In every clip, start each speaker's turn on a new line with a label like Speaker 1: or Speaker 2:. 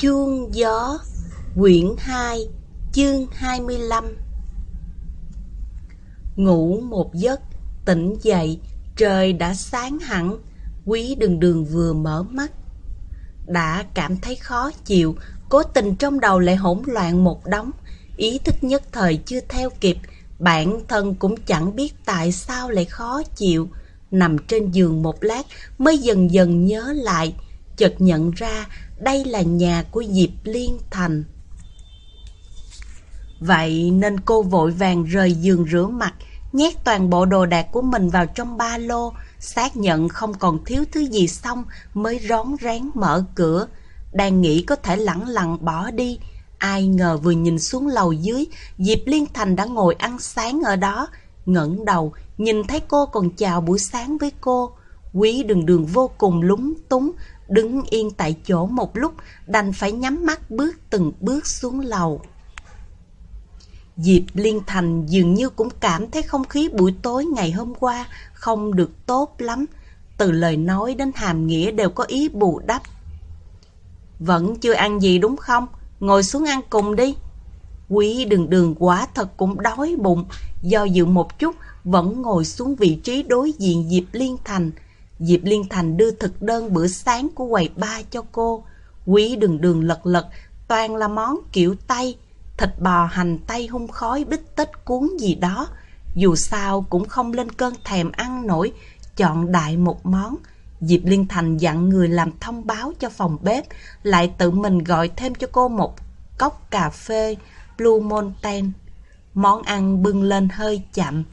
Speaker 1: Chuông gió, Quyển 2 Chương 25 Ngủ một giấc, Tỉnh dậy, Trời đã sáng hẳn, Quý đường đường vừa mở mắt. Đã cảm thấy khó chịu, Cố tình trong đầu lại hỗn loạn một đống. Ý thức nhất thời chưa theo kịp, Bản thân cũng chẳng biết tại sao lại khó chịu. Nằm trên giường một lát, Mới dần dần nhớ lại, Chợt nhận ra đây là nhà của Diệp Liên Thành. Vậy nên cô vội vàng rời giường rửa mặt, nhét toàn bộ đồ đạc của mình vào trong ba lô, xác nhận không còn thiếu thứ gì xong mới rón rén mở cửa. Đang nghĩ có thể lẳng lặng bỏ đi, ai ngờ vừa nhìn xuống lầu dưới, Diệp Liên Thành đã ngồi ăn sáng ở đó, ngẩng đầu, nhìn thấy cô còn chào buổi sáng với cô. Quý đường đường vô cùng lúng túng, đứng yên tại chỗ một lúc, đành phải nhắm mắt bước từng bước xuống lầu. Diệp Liên Thành dường như cũng cảm thấy không khí buổi tối ngày hôm qua không được tốt lắm. Từ lời nói đến hàm nghĩa đều có ý bù đắp. Vẫn chưa ăn gì đúng không? Ngồi xuống ăn cùng đi. Quý đường đường quá thật cũng đói bụng, do dự một chút vẫn ngồi xuống vị trí đối diện Diệp Liên Thành. Diệp Liên Thành đưa thực đơn bữa sáng của quầy ba cho cô. Quý đường đường lật lật, toàn là món kiểu Tây, thịt bò hành tây hung khói bít tết cuốn gì đó. Dù sao cũng không lên cơn thèm ăn nổi, chọn đại một món. Diệp Liên Thành dặn người làm thông báo cho phòng bếp, lại tự mình gọi thêm cho cô một cốc cà phê Blue Mountain. Món ăn bưng lên hơi chậm,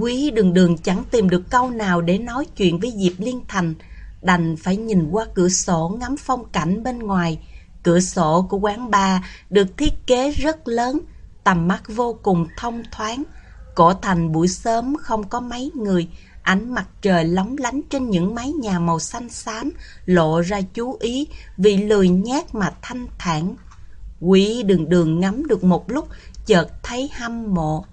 Speaker 1: Quý đường đường chẳng tìm được câu nào để nói chuyện với Diệp Liên Thành, đành phải nhìn qua cửa sổ ngắm phong cảnh bên ngoài. Cửa sổ của quán bar được thiết kế rất lớn, tầm mắt vô cùng thông thoáng. Cổ thành buổi sớm không có mấy người, ánh mặt trời lóng lánh trên những mái nhà màu xanh xám, lộ ra chú ý vì lười nhát mà thanh thản. Quý đường đường ngắm được một lúc, chợt thấy hâm mộ.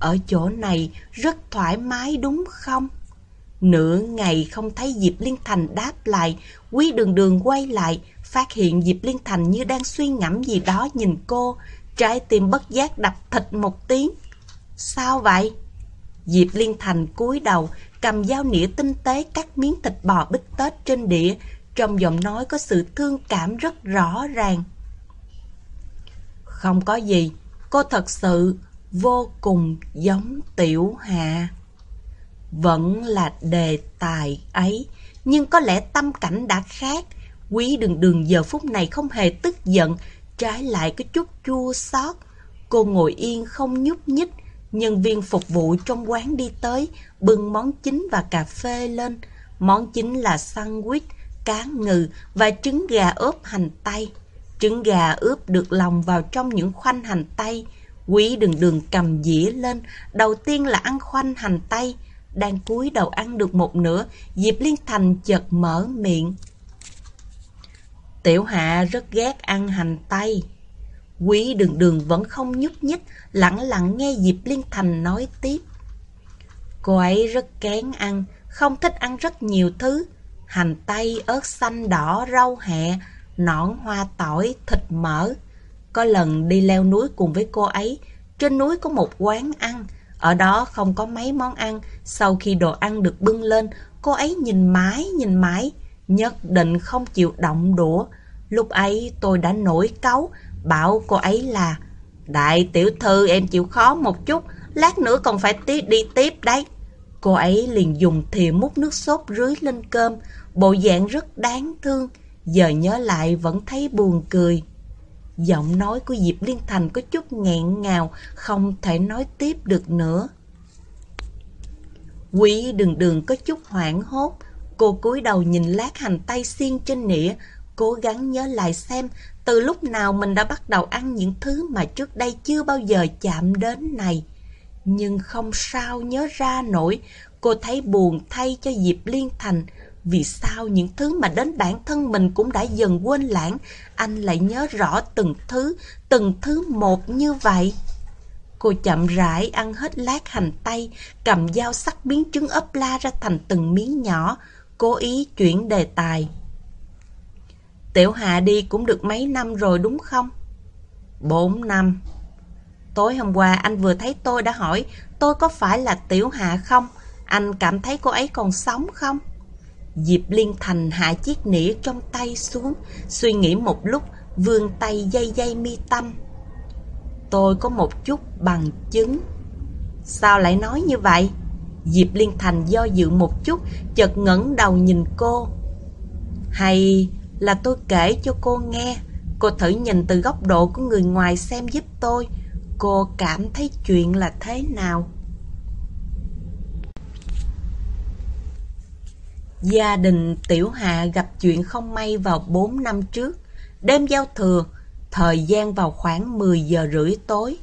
Speaker 1: Ở chỗ này rất thoải mái đúng không? Nửa ngày không thấy Diệp Liên Thành đáp lại, Quý đường đường quay lại, phát hiện Diệp Liên Thành như đang suy ngẫm gì đó nhìn cô, trái tim bất giác đập thịt một tiếng. Sao vậy? Diệp Liên Thành cúi đầu, cầm dao nĩa tinh tế cắt miếng thịt bò bít tết trên đĩa, trong giọng nói có sự thương cảm rất rõ ràng. Không có gì, cô thật sự vô cùng giống tiểu hạ. Vẫn là đề tài ấy, nhưng có lẽ tâm cảnh đã khác. Quý đường đường giờ phút này không hề tức giận, trái lại có chút chua xót. Cô ngồi yên không nhúc nhích, nhân viên phục vụ trong quán đi tới, bưng món chính và cà phê lên. Món chính là sandwich, cá ngừ và trứng gà ướp hành tây. Trứng gà ướp được lòng vào trong những khoanh hành tây, Quý đường đường cầm dĩa lên, đầu tiên là ăn khoanh hành tây. Đang cúi đầu ăn được một nửa, Diệp Liên Thành chợt mở miệng. Tiểu Hạ rất ghét ăn hành tây. Quý đường đường vẫn không nhúc nhích, lặng lặng nghe Diệp Liên Thành nói tiếp. Cô ấy rất kén ăn, không thích ăn rất nhiều thứ. Hành tây, ớt xanh đỏ, rau hẹ, nõn hoa tỏi, thịt mỡ. Có lần đi leo núi cùng với cô ấy, trên núi có một quán ăn, ở đó không có mấy món ăn, sau khi đồ ăn được bưng lên, cô ấy nhìn mãi nhìn mãi, nhất định không chịu động đũa. Lúc ấy tôi đã nổi cáu, bảo cô ấy là Đại tiểu thư em chịu khó một chút, lát nữa còn phải tí đi tiếp đấy. Cô ấy liền dùng thìa múc nước sốt rưới lên cơm, bộ dạng rất đáng thương, giờ nhớ lại vẫn thấy buồn cười. Giọng nói của Diệp Liên Thành có chút nghẹn ngào, không thể nói tiếp được nữa. Quý đường đường có chút hoảng hốt, cô cúi đầu nhìn lát hành tay xiên trên nĩa, cố gắng nhớ lại xem từ lúc nào mình đã bắt đầu ăn những thứ mà trước đây chưa bao giờ chạm đến này. Nhưng không sao nhớ ra nổi, cô thấy buồn thay cho Diệp Liên Thành, vì sao những thứ mà đến bản thân mình cũng đã dần quên lãng, anh lại nhớ rõ từng thứ, từng thứ một như vậy? Cô chậm rãi ăn hết lát hành tây, cầm dao sắc biến trứng ấp la ra thành từng miếng nhỏ, cố ý chuyển đề tài. Tiểu Hạ đi cũng được mấy năm rồi đúng không? Bốn năm. Tối hôm qua anh vừa thấy tôi đã hỏi tôi có phải là Tiểu Hạ không? Anh cảm thấy cô ấy còn sống không? Diệp Liên Thành hạ chiếc nĩa trong tay xuống, suy nghĩ một lúc, vươn tay dây dây mi tâm. Tôi có một chút bằng chứng. Sao lại nói như vậy? Diệp Liên Thành do dự một chút, chợt ngẩng đầu nhìn cô. Hay là tôi kể cho cô nghe, cô thử nhìn từ góc độ của người ngoài xem giúp tôi, cô cảm thấy chuyện là thế nào? Gia đình Tiểu Hạ gặp chuyện không may vào 4 năm trước. Đêm giao thừa, thời gian vào khoảng 10 giờ rưỡi tối.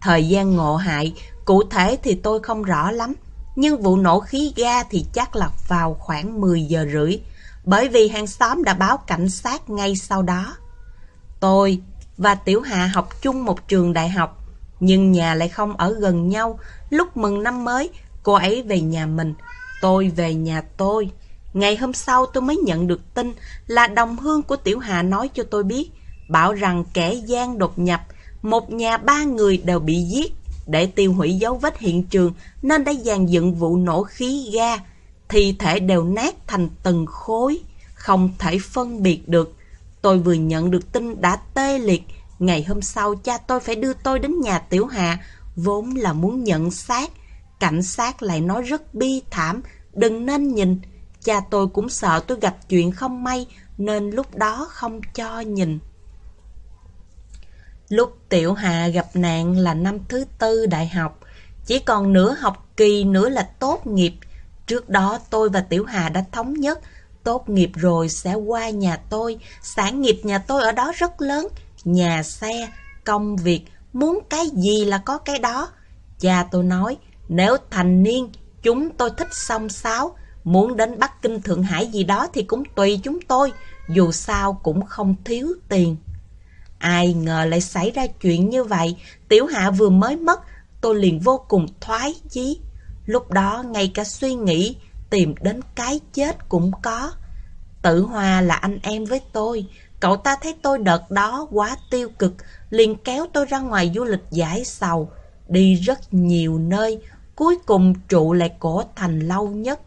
Speaker 1: Thời gian ngộ hại, cụ thể thì tôi không rõ lắm. Nhưng vụ nổ khí ga thì chắc là vào khoảng 10 giờ rưỡi. Bởi vì hàng xóm đã báo cảnh sát ngay sau đó. Tôi và Tiểu Hạ học chung một trường đại học. Nhưng nhà lại không ở gần nhau. Lúc mừng năm mới, cô ấy về nhà mình. Tôi về nhà tôi. Ngày hôm sau tôi mới nhận được tin là đồng hương của Tiểu Hà nói cho tôi biết, bảo rằng kẻ gian đột nhập, một nhà ba người đều bị giết. Để tiêu hủy dấu vết hiện trường nên đã dàn dựng vụ nổ khí ga, thi thể đều nát thành từng khối, không thể phân biệt được. Tôi vừa nhận được tin đã tê liệt, ngày hôm sau cha tôi phải đưa tôi đến nhà Tiểu Hà, vốn là muốn nhận xác. Cảnh sát lại nói rất bi thảm, đừng nên nhìn, Cha tôi cũng sợ tôi gặp chuyện không may nên lúc đó không cho nhìn. Lúc Tiểu hà gặp nạn là năm thứ tư đại học, chỉ còn nửa học kỳ nữa là tốt nghiệp. Trước đó tôi và Tiểu Hà đã thống nhất, tốt nghiệp rồi sẽ qua nhà tôi, sản nghiệp nhà tôi ở đó rất lớn, nhà xe, công việc, muốn cái gì là có cái đó. Cha tôi nói, nếu thành niên, chúng tôi thích song sáo, Muốn đến Bắc Kinh Thượng Hải gì đó thì cũng tùy chúng tôi, dù sao cũng không thiếu tiền. Ai ngờ lại xảy ra chuyện như vậy, Tiểu Hạ vừa mới mất, tôi liền vô cùng thoái chí. Lúc đó ngay cả suy nghĩ tìm đến cái chết cũng có. Tự Hòa là anh em với tôi, cậu ta thấy tôi đợt đó quá tiêu cực, liền kéo tôi ra ngoài du lịch giải sầu, đi rất nhiều nơi, cuối cùng trụ lại cổ thành lâu nhất.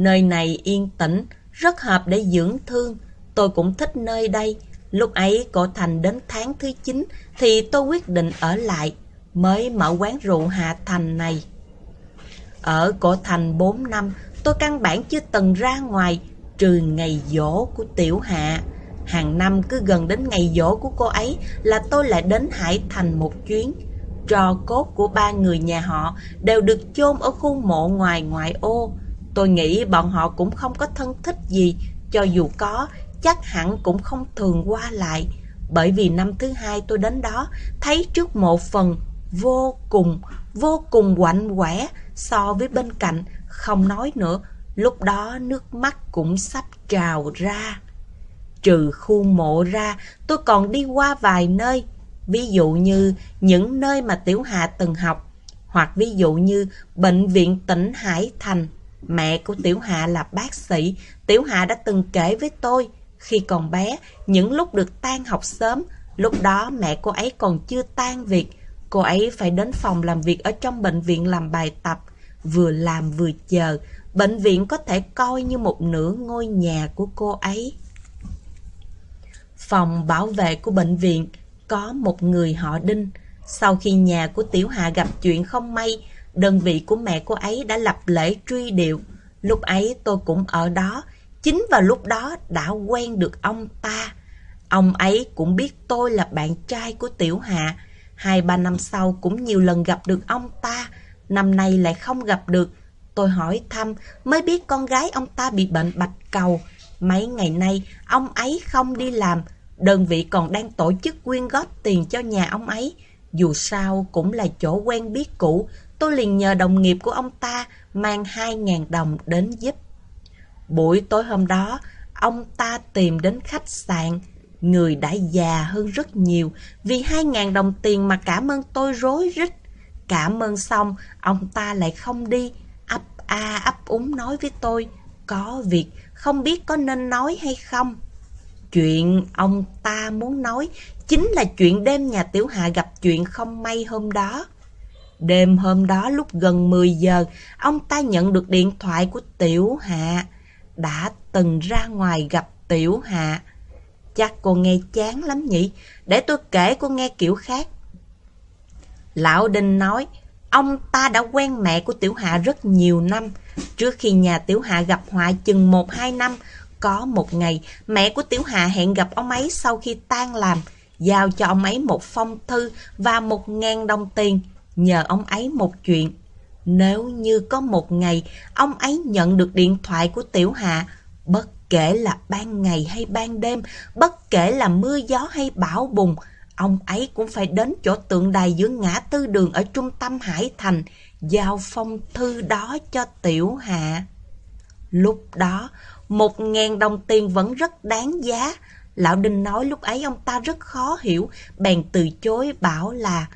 Speaker 1: Nơi này yên tĩnh, rất hợp để dưỡng thương. Tôi cũng thích nơi đây. Lúc ấy cổ thành đến tháng thứ 9 thì tôi quyết định ở lại, mới mở quán rượu Hạ Thành này. Ở cổ thành 4 năm, tôi căn bản chưa từng ra ngoài, trừ ngày dỗ của Tiểu Hạ. Hàng năm cứ gần đến ngày dỗ của cô ấy là tôi lại đến Hải Thành một chuyến. Trò cốt của ba người nhà họ đều được chôn ở khu mộ ngoài ngoại ô. Tôi nghĩ bọn họ cũng không có thân thích gì, cho dù có, chắc hẳn cũng không thường qua lại. Bởi vì năm thứ hai tôi đến đó, thấy trước mộ phần vô cùng, vô cùng quạnh quẻ so với bên cạnh, không nói nữa, lúc đó nước mắt cũng sắp trào ra. Trừ khu mộ ra, tôi còn đi qua vài nơi, ví dụ như những nơi mà Tiểu Hạ từng học, hoặc ví dụ như Bệnh viện tỉnh Hải Thành. Mẹ của Tiểu Hạ là bác sĩ, Tiểu Hạ đã từng kể với tôi, khi còn bé, những lúc được tan học sớm, lúc đó mẹ cô ấy còn chưa tan việc, cô ấy phải đến phòng làm việc ở trong bệnh viện làm bài tập, vừa làm vừa chờ, bệnh viện có thể coi như một nửa ngôi nhà của cô ấy. Phòng bảo vệ của bệnh viện có một người họ Đinh. Sau khi nhà của Tiểu Hạ gặp chuyện không may, đơn vị của mẹ cô ấy đã lập lễ truy điệu. Lúc ấy tôi cũng ở đó, chính vào lúc đó đã quen được ông ta. Ông ấy cũng biết tôi là bạn trai của Tiểu Hạ. Hai ba năm sau cũng nhiều lần gặp được ông ta, năm nay lại không gặp được. Tôi hỏi thăm mới biết con gái ông ta bị bệnh bạch cầu. Mấy ngày nay ông ấy không đi làm, đơn vị còn đang tổ chức quyên góp tiền cho nhà ông ấy. Dù sao cũng là chỗ quen biết cũ, tôi liền nhờ đồng nghiệp của ông ta mang 2.000 đồng đến giúp. Buổi tối hôm đó, ông ta tìm đến khách sạn. Người đã già hơn rất nhiều vì 2.000 đồng tiền mà cảm ơn tôi rối rít. Cảm ơn xong, ông ta lại không đi, ấp a ấp úng nói với tôi. Có việc, không biết có nên nói hay không. Chuyện ông ta muốn nói chính là chuyện đêm nhà Tiểu Hạ gặp chuyện không may hôm đó. Đêm hôm đó lúc gần 10 giờ, ông ta nhận được điện thoại của Tiểu Hạ. Đã từng ra ngoài gặp Tiểu Hạ. Chắc cô nghe chán lắm nhỉ? Để tôi kể cô nghe kiểu khác. Lão Đinh nói, ông ta đã quen mẹ của Tiểu Hạ rất nhiều năm. Trước khi nhà Tiểu Hạ gặp họa chừng 1-2 năm, có một ngày, mẹ của Tiểu Hạ hẹn gặp ông ấy sau khi tan làm, giao cho ông ấy một phong thư và một ngàn đồng tiền, nhờ ông ấy một chuyện. Nếu như có một ngày, ông ấy nhận được điện thoại của Tiểu Hạ, bất kể là ban ngày hay ban đêm, bất kể là mưa gió hay bão bùng, ông ấy cũng phải đến chỗ tượng đài giữa ngã tư đường ở trung tâm Hải Thành, giao phong thư đó cho Tiểu Hạ. Lúc đó, một ngàn đồng tiền vẫn rất đáng giá. Lão Đinh nói lúc ấy ông ta rất khó hiểu, bèn từ chối bảo là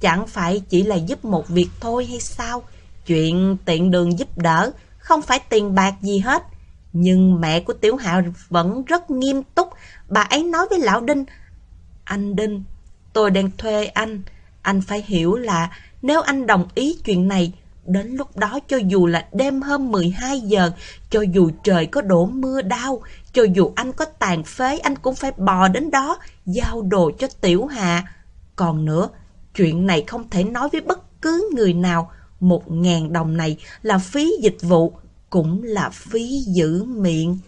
Speaker 1: chẳng phải chỉ là giúp một việc thôi hay sao? Chuyện tiện đường giúp đỡ, không phải tiền bạc gì hết. Nhưng mẹ của Tiểu Hạ vẫn rất nghiêm túc. Bà ấy nói với Lão Đinh, Anh Đinh, tôi đang thuê anh. Anh phải hiểu là nếu anh đồng ý chuyện này, đến lúc đó cho dù là đêm hôm 12 giờ, cho dù trời có đổ mưa đau, cho dù anh có tàn phế, anh cũng phải bò đến đó, giao đồ cho Tiểu Hạ. Còn nữa, chuyện này không thể nói với bất cứ người nào. Một ngàn đồng này là phí dịch vụ, cũng là phí giữ miệng.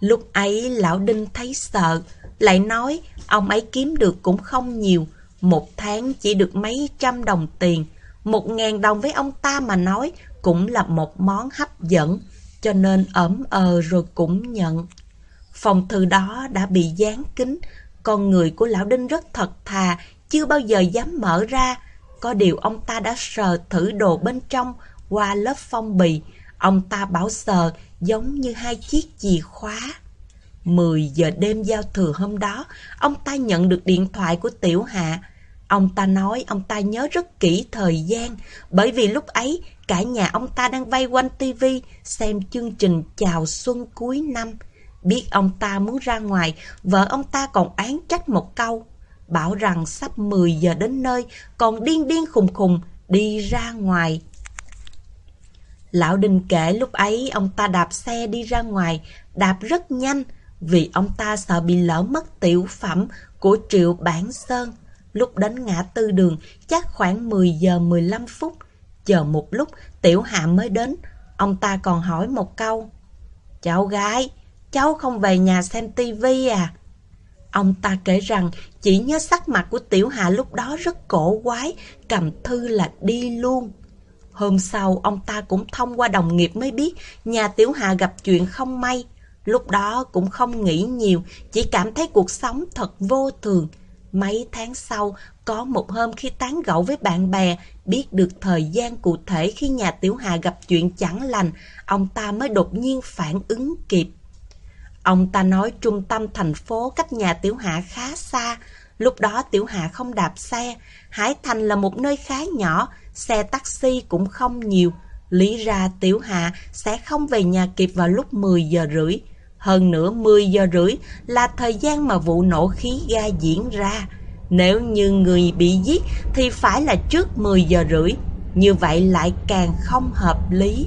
Speaker 1: Lúc ấy lão Đinh thấy sợ, lại nói ông ấy kiếm được cũng không nhiều, một tháng chỉ được mấy trăm đồng tiền. Một ngàn đồng với ông ta mà nói cũng là một món hấp dẫn, cho nên ẩm ờ rồi cũng nhận. Phòng thư đó đã bị dán kính, con người của lão Đinh rất thật thà, chưa bao giờ dám mở ra. Có điều ông ta đã sờ thử đồ bên trong qua lớp phong bì. Ông ta bảo sờ giống như hai chiếc chìa khóa. 10 giờ đêm giao thừa hôm đó, ông ta nhận được điện thoại của Tiểu Hạ. Ông ta nói ông ta nhớ rất kỹ thời gian, bởi vì lúc ấy cả nhà ông ta đang vây quanh tivi xem chương trình chào xuân cuối năm. Biết ông ta muốn ra ngoài, vợ ông ta còn án trách một câu. Bảo rằng sắp 10 giờ đến nơi, còn điên điên khùng khùng đi ra ngoài. Lão đình kể lúc ấy ông ta đạp xe đi ra ngoài, đạp rất nhanh, vì ông ta sợ bị lỡ mất tiểu phẩm của Triệu Bản Sơn. Lúc đến ngã tư đường, chắc khoảng 10 giờ 15 phút. Chờ một lúc, Tiểu Hạ mới đến. Ông ta còn hỏi một câu. Cháu gái, cháu không về nhà xem tivi à? Ông ta kể rằng chỉ nhớ sắc mặt của Tiểu Hạ lúc đó rất cổ quái, cầm thư là đi luôn. Hôm sau, ông ta cũng thông qua đồng nghiệp mới biết nhà Tiểu Hạ gặp chuyện không may. Lúc đó cũng không nghĩ nhiều, chỉ cảm thấy cuộc sống thật vô thường. Mấy tháng sau, có một hôm khi tán gẫu với bạn bè, biết được thời gian cụ thể khi nhà Tiểu Hà gặp chuyện chẳng lành, ông ta mới đột nhiên phản ứng kịp. Ông ta nói trung tâm thành phố cách nhà Tiểu Hạ khá xa, lúc đó Tiểu Hạ không đạp xe, Hải Thành là một nơi khá nhỏ, xe taxi cũng không nhiều. Lý ra Tiểu Hạ sẽ không về nhà kịp vào lúc 10 giờ rưỡi. Hơn nữa 10 giờ rưỡi là thời gian mà vụ nổ khí ga diễn ra. Nếu như người bị giết thì phải là trước 10 giờ rưỡi. Như vậy lại càng không hợp lý.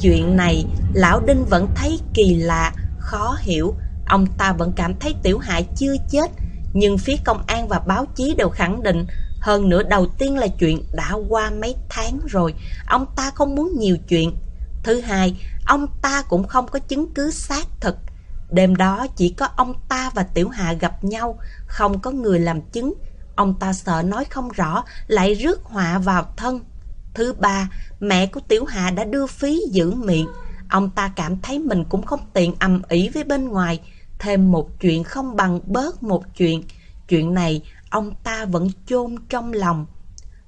Speaker 1: Chuyện này, Lão Đinh vẫn thấy kỳ lạ, khó hiểu. Ông ta vẫn cảm thấy Tiểu hải chưa chết. Nhưng phía công an và báo chí đều khẳng định hơn nữa đầu tiên là chuyện đã qua mấy tháng rồi, ông ta không muốn nhiều chuyện. Thứ hai, ông ta cũng không có chứng cứ xác thực. Đêm đó chỉ có ông ta và Tiểu Hạ gặp nhau, không có người làm chứng. Ông ta sợ nói không rõ, lại rước họa vào thân. Thứ ba, mẹ của Tiểu Hạ đã đưa phí giữ miệng. Ông ta cảm thấy mình cũng không tiện ầm ĩ với bên ngoài. Thêm một chuyện không bằng bớt một chuyện. Chuyện này ông ta vẫn chôn trong lòng.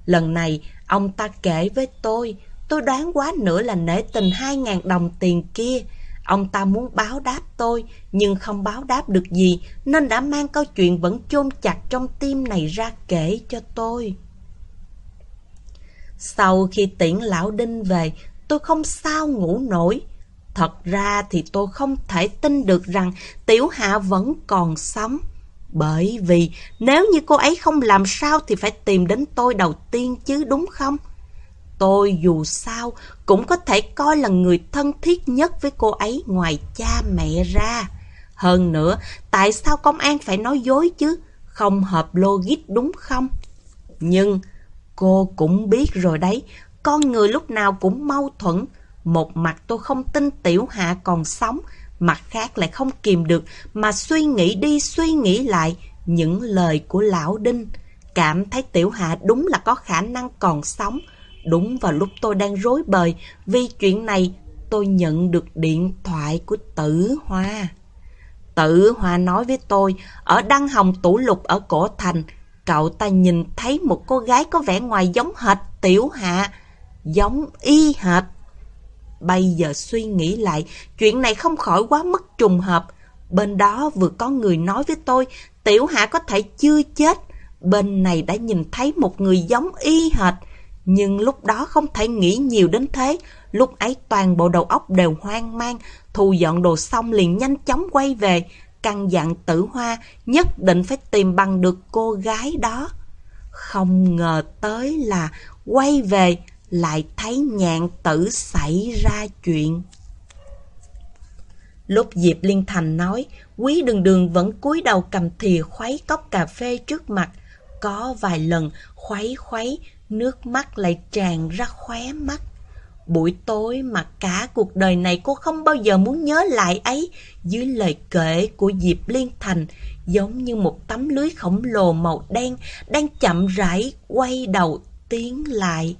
Speaker 1: Lần này, ông ta kể với tôi, tôi đoán quá nữa là nể tình hai ngàn đồng tiền kia. Ông ta muốn báo đáp tôi, nhưng không báo đáp được gì, nên đã mang câu chuyện vẫn chôn chặt trong tim này ra kể cho tôi. Sau khi tiễn lão đinh về, tôi không sao ngủ nổi. Thật ra thì tôi không thể tin được rằng Tiểu Hạ vẫn còn sống. Bởi vì nếu như cô ấy không làm sao thì phải tìm đến tôi đầu tiên chứ đúng không? Tôi dù sao cũng có thể coi là người thân thiết nhất với cô ấy ngoài cha mẹ ra. Hơn nữa, tại sao công an phải nói dối chứ? Không hợp logic đúng không? Nhưng cô cũng biết rồi đấy, con người lúc nào cũng mâu thuẫn. Một mặt tôi không tin Tiểu Hạ còn sống, mặt khác lại không kìm được mà suy nghĩ đi suy nghĩ lại những lời của Lão Đinh. Cảm thấy Tiểu Hạ đúng là có khả năng còn sống. Đúng vào lúc tôi đang rối bời vì chuyện này tôi nhận được điện thoại của Tử Hoa. Tử Hoa nói với tôi, ở Đăng Hồng Tủ Lục ở Cổ Thành, cậu ta nhìn thấy một cô gái có vẻ ngoài giống hệt Tiểu Hạ, giống y hệt. Bây giờ suy nghĩ lại, chuyện này không khỏi quá mức trùng hợp. Bên đó vừa có người nói với tôi, Tiểu Hạ có thể chưa chết. Bên này đã nhìn thấy một người giống y hệt. Nhưng lúc đó không thể nghĩ nhiều đến thế. Lúc ấy toàn bộ đầu óc đều hoang mang. Thu dọn đồ xong liền nhanh chóng quay về. Căn dặn tử hoa nhất định phải tìm bằng được cô gái đó. Không ngờ tới là quay về lại thấy nhạn tử xảy ra chuyện. Lúc Diệp Liên Thành nói, quý đường đường vẫn cúi đầu cầm thìa khuấy cốc cà phê trước mặt. Có vài lần khuấy khuấy, nước mắt lại tràn ra khóe mắt. Buổi tối mà cả cuộc đời này cô không bao giờ muốn nhớ lại ấy dưới lời kể của Diệp Liên Thành giống như một tấm lưới khổng lồ màu đen đang chậm rãi quay đầu tiến lại.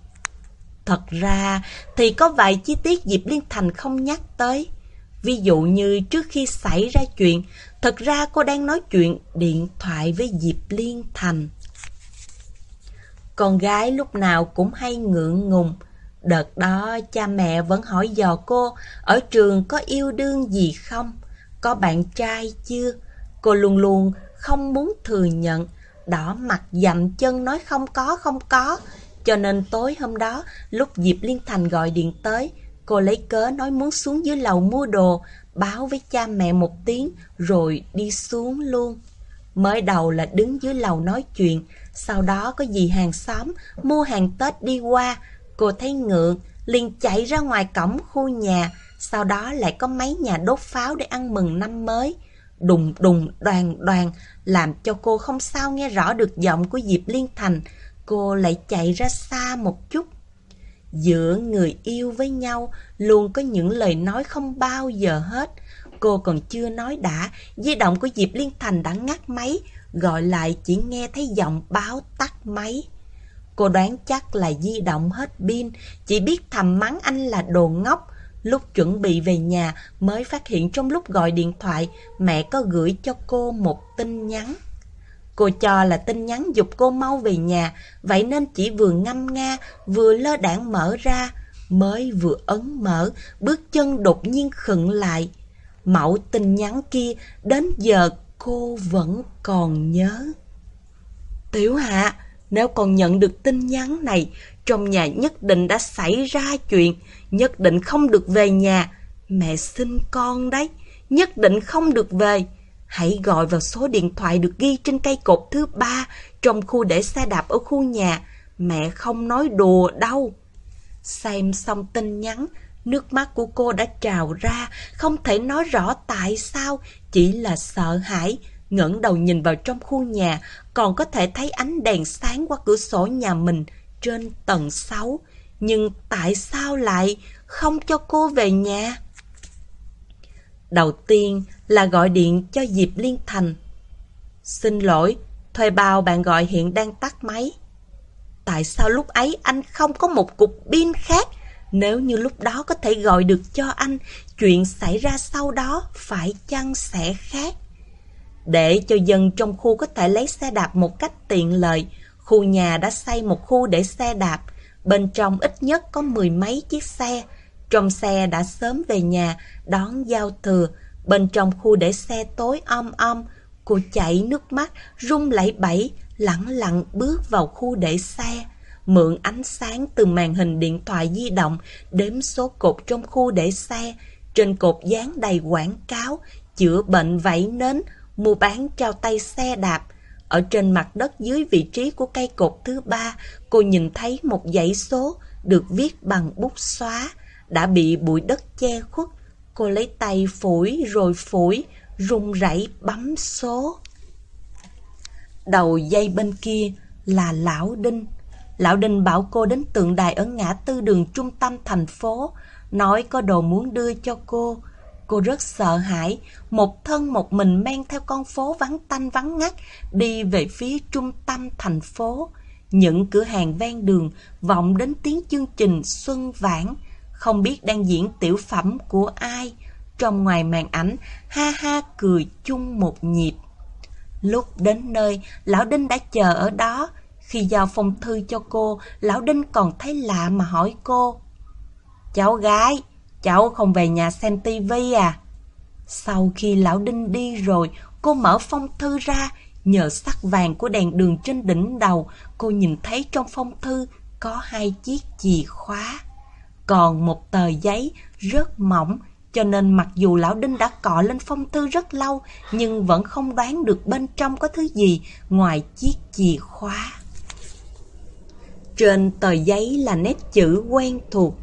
Speaker 1: Thật ra thì có vài chi tiết Diệp Liên Thành không nhắc tới. Ví dụ như trước khi xảy ra chuyện, thật ra cô đang nói chuyện điện thoại với Diệp Liên Thành. Con gái lúc nào cũng hay ngượng ngùng. Đợt đó cha mẹ vẫn hỏi dò cô ở trường có yêu đương gì không? Có bạn trai chưa? Cô luôn luôn không muốn thừa nhận. Đỏ mặt dậm chân nói không có không có. Cho nên tối hôm đó lúc Diệp Liên Thành gọi điện tới Cô lấy cớ nói muốn xuống dưới lầu mua đồ Báo với cha mẹ một tiếng Rồi đi xuống luôn Mới đầu là đứng dưới lầu nói chuyện sau đó có dì hàng xóm mua hàng Tết đi qua, cô thấy ngượng, liền chạy ra ngoài cổng khu nhà, sau đó lại có mấy nhà đốt pháo để ăn mừng năm mới. Đùng đùng đoàn đoàn làm cho cô không sao nghe rõ được giọng của Diệp Liên Thành, cô lại chạy ra xa một chút. Giữa người yêu với nhau luôn có những lời nói không bao giờ hết. Cô còn chưa nói đã, di động của Diệp Liên Thành đã ngắt máy, gọi lại chỉ nghe thấy giọng báo tắt máy. Cô đoán chắc là di động hết pin, chỉ biết thầm mắng anh là đồ ngốc. Lúc chuẩn bị về nhà mới phát hiện trong lúc gọi điện thoại mẹ có gửi cho cô một tin nhắn. Cô cho là tin nhắn dục cô mau về nhà, vậy nên chỉ vừa ngâm nga, vừa lơ đảng mở ra, mới vừa ấn mở, bước chân đột nhiên khựng lại. Mẫu tin nhắn kia đến giờ cô vẫn còn nhớ. Tiểu Hạ, nếu còn nhận được tin nhắn này, trong nhà nhất định đã xảy ra chuyện, nhất định không được về nhà. Mẹ xin con đấy, nhất định không được về. Hãy gọi vào số điện thoại được ghi trên cây cột thứ ba trong khu để xe đạp ở khu nhà. Mẹ không nói đùa đâu. Xem xong tin nhắn, Nước mắt của cô đã trào ra, không thể nói rõ tại sao, chỉ là sợ hãi ngẩng đầu nhìn vào trong khu nhà, còn có thể thấy ánh đèn sáng qua cửa sổ nhà mình trên tầng 6. Nhưng tại sao lại không cho cô về nhà? Đầu tiên là gọi điện cho Diệp Liên Thành. Xin lỗi, thuê bao bạn gọi hiện đang tắt máy. Tại sao lúc ấy anh không có một cục pin khác nếu như lúc đó có thể gọi được cho anh, chuyện xảy ra sau đó phải chăng sẽ khác? Để cho dân trong khu có thể lấy xe đạp một cách tiện lợi, khu nhà đã xây một khu để xe đạp. Bên trong ít nhất có mười mấy chiếc xe. Trong xe đã sớm về nhà, đón giao thừa. Bên trong khu để xe tối om om, cô chảy nước mắt, rung lẩy bẩy, lặng lặng bước vào khu để xe. mượn ánh sáng từ màn hình điện thoại di động, đếm số cột trong khu để xe. Trên cột dán đầy quảng cáo, chữa bệnh vẫy nến, mua bán trao tay xe đạp. Ở trên mặt đất dưới vị trí của cây cột thứ ba, cô nhìn thấy một dãy số được viết bằng bút xóa, đã bị bụi đất che khuất. Cô lấy tay phủi rồi phủi, run rẩy bấm số. Đầu dây bên kia là Lão Đinh. Lão Đinh bảo cô đến tượng đài ở ngã tư đường trung tâm thành phố, nói có đồ muốn đưa cho cô. Cô rất sợ hãi, một thân một mình men theo con phố vắng tanh vắng ngắt, đi về phía trung tâm thành phố. Những cửa hàng ven đường vọng đến tiếng chương trình Xuân Vãn, không biết đang diễn tiểu phẩm của ai. Trong ngoài màn ảnh, ha ha cười chung một nhịp. Lúc đến nơi, Lão Đinh đã chờ ở đó. Khi giao phong thư cho cô, Lão Đinh còn thấy lạ mà hỏi cô. Cháu gái, cháu không về nhà xem tivi à? Sau khi Lão Đinh đi rồi, cô mở phong thư ra, nhờ sắc vàng của đèn đường trên đỉnh đầu, cô nhìn thấy trong phong thư có hai chiếc chìa khóa. Còn một tờ giấy rất mỏng cho nên mặc dù lão Đinh đã cọ lên phong thư rất lâu, nhưng vẫn không đoán được bên trong có thứ gì ngoài chiếc chìa khóa. Trên tờ giấy là nét chữ quen thuộc.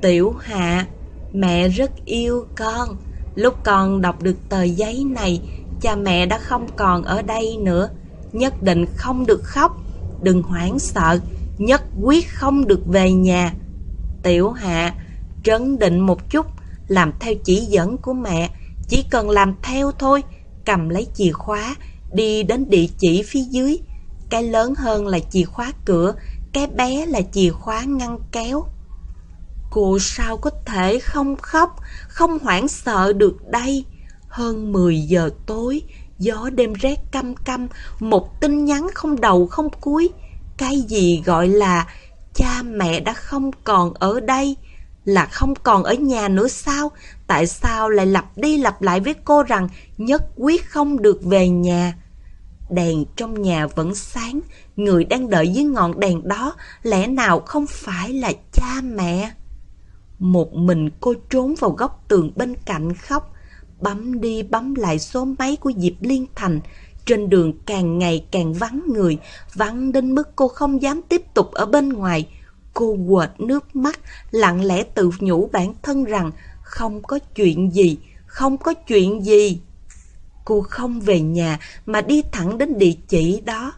Speaker 1: Tiểu Hạ, mẹ rất yêu con. Lúc con đọc được tờ giấy này, cha mẹ đã không còn ở đây nữa. Nhất định không được khóc, đừng hoảng sợ, nhất quyết không được về nhà. Tiểu Hạ, trấn định một chút, làm theo chỉ dẫn của mẹ, chỉ cần làm theo thôi, cầm lấy chìa khóa, đi đến địa chỉ phía dưới. Cái lớn hơn là chìa khóa cửa, cái bé là chìa khóa ngăn kéo. Cô sao có thể không khóc, không hoảng sợ được đây? Hơn 10 giờ tối, gió đêm rét căm căm, một tin nhắn không đầu không cuối. Cái gì gọi là cha mẹ đã không còn ở đây? là không còn ở nhà nữa sao? Tại sao lại lặp đi lặp lại với cô rằng nhất quyết không được về nhà? Đèn trong nhà vẫn sáng, người đang đợi dưới ngọn đèn đó lẽ nào không phải là cha mẹ? Một mình cô trốn vào góc tường bên cạnh khóc, bấm đi bấm lại số máy của Diệp Liên Thành. Trên đường càng ngày càng vắng người, vắng đến mức cô không dám tiếp tục ở bên ngoài. Cô quệt nước mắt, lặng lẽ tự nhủ bản thân rằng không có chuyện gì, không có chuyện gì. Cô không về nhà mà đi thẳng đến địa chỉ đó.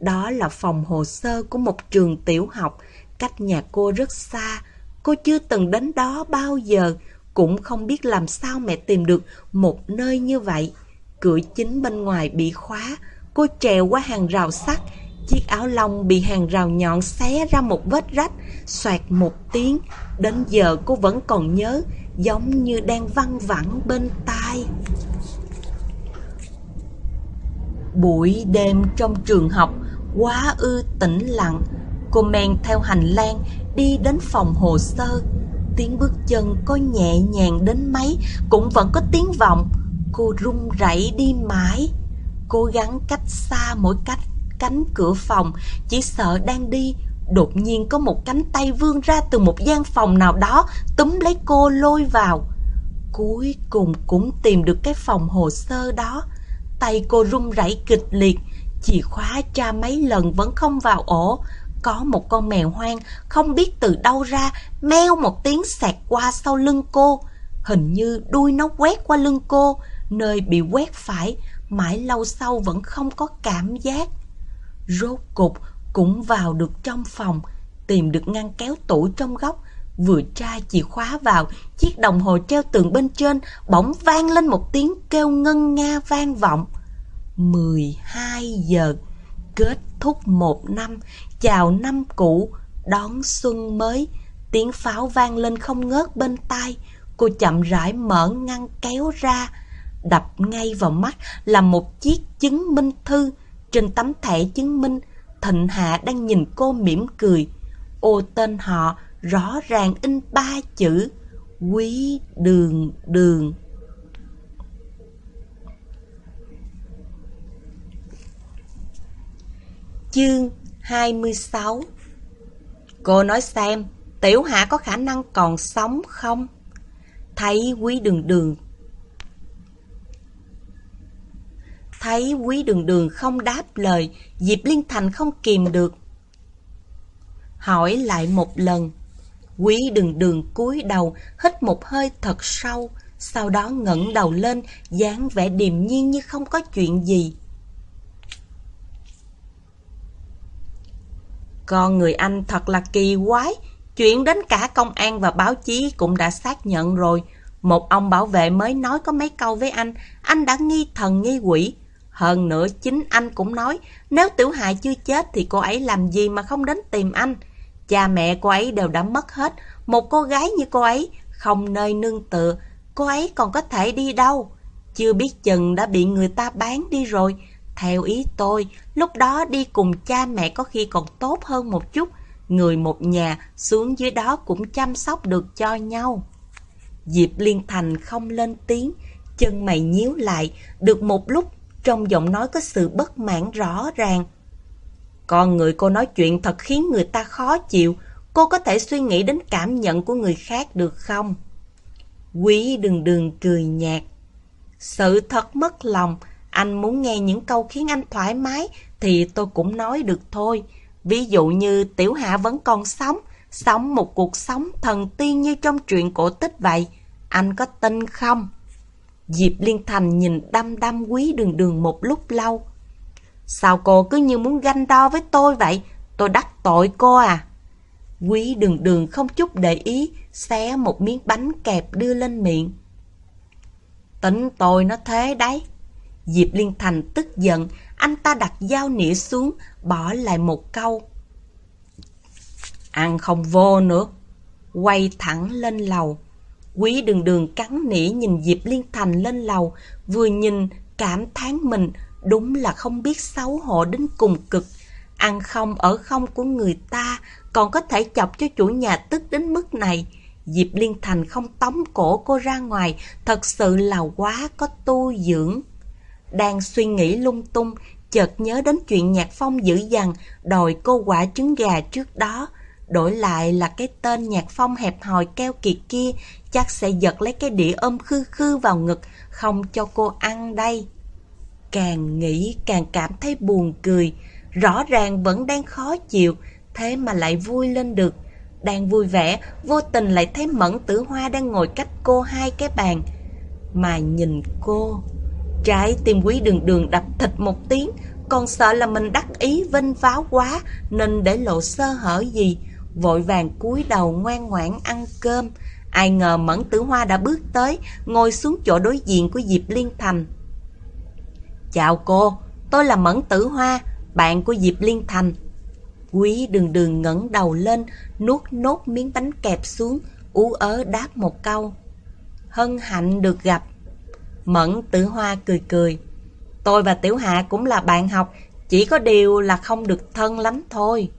Speaker 1: Đó là phòng hồ sơ của một trường tiểu học, cách nhà cô rất xa. Cô chưa từng đến đó bao giờ, cũng không biết làm sao mẹ tìm được một nơi như vậy. Cửa chính bên ngoài bị khóa, cô trèo qua hàng rào sắt, Chiếc áo lông bị hàng rào nhọn xé ra một vết rách, xoẹt một tiếng. Đến giờ cô vẫn còn nhớ, giống như đang văng vẳng bên tai. Buổi đêm trong trường học quá ư tĩnh lặng. Cô men theo hành lang đi đến phòng hồ sơ. Tiếng bước chân có nhẹ nhàng đến mấy cũng vẫn có tiếng vọng. Cô run rẩy đi mãi, cố gắng cách xa mỗi cách cánh cửa phòng, chỉ sợ đang đi. Đột nhiên có một cánh tay vươn ra từ một gian phòng nào đó, túm lấy cô lôi vào. Cuối cùng cũng tìm được cái phòng hồ sơ đó. Tay cô run rẩy kịch liệt, chìa khóa tra mấy lần vẫn không vào ổ. Có một con mèo hoang không biết từ đâu ra, meo một tiếng sạc qua sau lưng cô. Hình như đuôi nó quét qua lưng cô, nơi bị quét phải, mãi lâu sau vẫn không có cảm giác. Rốt cục cũng vào được trong phòng, tìm được ngăn kéo tủ trong góc, vừa tra chìa khóa vào, chiếc đồng hồ treo tường bên trên bỗng vang lên một tiếng kêu ngân nga vang vọng. 12 giờ, kết thúc một năm, chào năm cũ, đón xuân mới, tiếng pháo vang lên không ngớt bên tai. Cô chậm rãi mở ngăn kéo ra, đập ngay vào mắt là một chiếc chứng minh thư, trên tấm thẻ chứng minh, Thịnh Hạ đang nhìn cô mỉm cười. Ô tên họ rõ ràng in ba chữ Quý Đường Đường. Chương 26 Cô nói xem, Tiểu Hạ có khả năng còn sống không? Thấy quý đường đường Thấy quý đường đường không đáp lời, Diệp Liên Thành không kìm được. Hỏi lại một lần. Quý đường đường cúi đầu, hít một hơi thật sâu, sau đó ngẩng đầu lên, dáng vẻ điềm nhiên như không có chuyện gì. Con người anh thật là kỳ quái, chuyện đến cả công an và báo chí cũng đã xác nhận rồi. Một ông bảo vệ mới nói có mấy câu với anh, anh đã nghi thần nghi quỷ. Hơn nữa chính anh cũng nói, nếu Tiểu Hại chưa chết thì cô ấy làm gì mà không đến tìm anh. Cha mẹ cô ấy đều đã mất hết, một cô gái như cô ấy, không nơi nương tựa, cô ấy còn có thể đi đâu. Chưa biết chừng đã bị người ta bán đi rồi. Theo ý tôi, lúc đó đi cùng cha mẹ có khi còn tốt hơn một chút. Người một nhà xuống dưới đó cũng chăm sóc được cho nhau. Diệp Liên Thành không lên tiếng, chân mày nhíu lại, được một lúc trong giọng nói có sự bất mãn rõ ràng. Con người cô nói chuyện thật khiến người ta khó chịu, cô có thể suy nghĩ đến cảm nhận của người khác được không? Quý đừng đừng cười nhạt. Sự thật mất lòng, anh muốn nghe những câu khiến anh thoải mái thì tôi cũng nói được thôi. Ví dụ như Tiểu Hạ vẫn còn sống, sống một cuộc sống thần tiên như trong truyện cổ tích vậy. Anh có tin không? Diệp Liên Thành nhìn đăm đăm quý đường đường một lúc lâu. Sao cô cứ như muốn ganh đo với tôi vậy? Tôi đắc tội cô à? Quý đường đường không chút để ý, xé một miếng bánh kẹp đưa lên miệng. Tính tôi nó thế đấy. Diệp Liên Thành tức giận, anh ta đặt dao nĩa xuống, bỏ lại một câu. Ăn không vô nữa. Quay thẳng lên lầu. Quý đường đường cắn nỉ nhìn Diệp Liên Thành lên lầu, vừa nhìn cảm thán mình đúng là không biết xấu hổ đến cùng cực. Ăn không ở không của người ta còn có thể chọc cho chủ nhà tức đến mức này. Diệp Liên Thành không tống cổ cô ra ngoài, thật sự là quá có tu dưỡng. Đang suy nghĩ lung tung, chợt nhớ đến chuyện Nhạc Phong dữ dằn đòi cô quả trứng gà trước đó. Đổi lại là cái tên Nhạc Phong hẹp hòi keo kiệt kia, chắc sẽ giật lấy cái đĩa ôm khư khư vào ngực, không cho cô ăn đây. Càng nghĩ càng cảm thấy buồn cười, rõ ràng vẫn đang khó chịu, thế mà lại vui lên được. Đang vui vẻ, vô tình lại thấy Mẫn Tử Hoa đang ngồi cách cô hai cái bàn. Mà nhìn cô, trái tim quý đường đường đập thịt một tiếng, còn sợ là mình đắc ý vinh váo quá nên để lộ sơ hở gì. Vội vàng cúi đầu ngoan ngoãn ăn cơm. Ai ngờ Mẫn Tử Hoa đã bước tới, ngồi xuống chỗ đối diện của Diệp Liên Thành. Chào cô, tôi là Mẫn Tử Hoa, bạn của Diệp Liên Thành. Quý đường đường ngẩng đầu lên, nuốt nốt miếng bánh kẹp xuống, ú ớ đáp một câu. Hân hạnh được gặp. Mẫn tử hoa cười cười. Tôi và Tiểu Hạ cũng là bạn học, chỉ có điều là không được thân lắm thôi.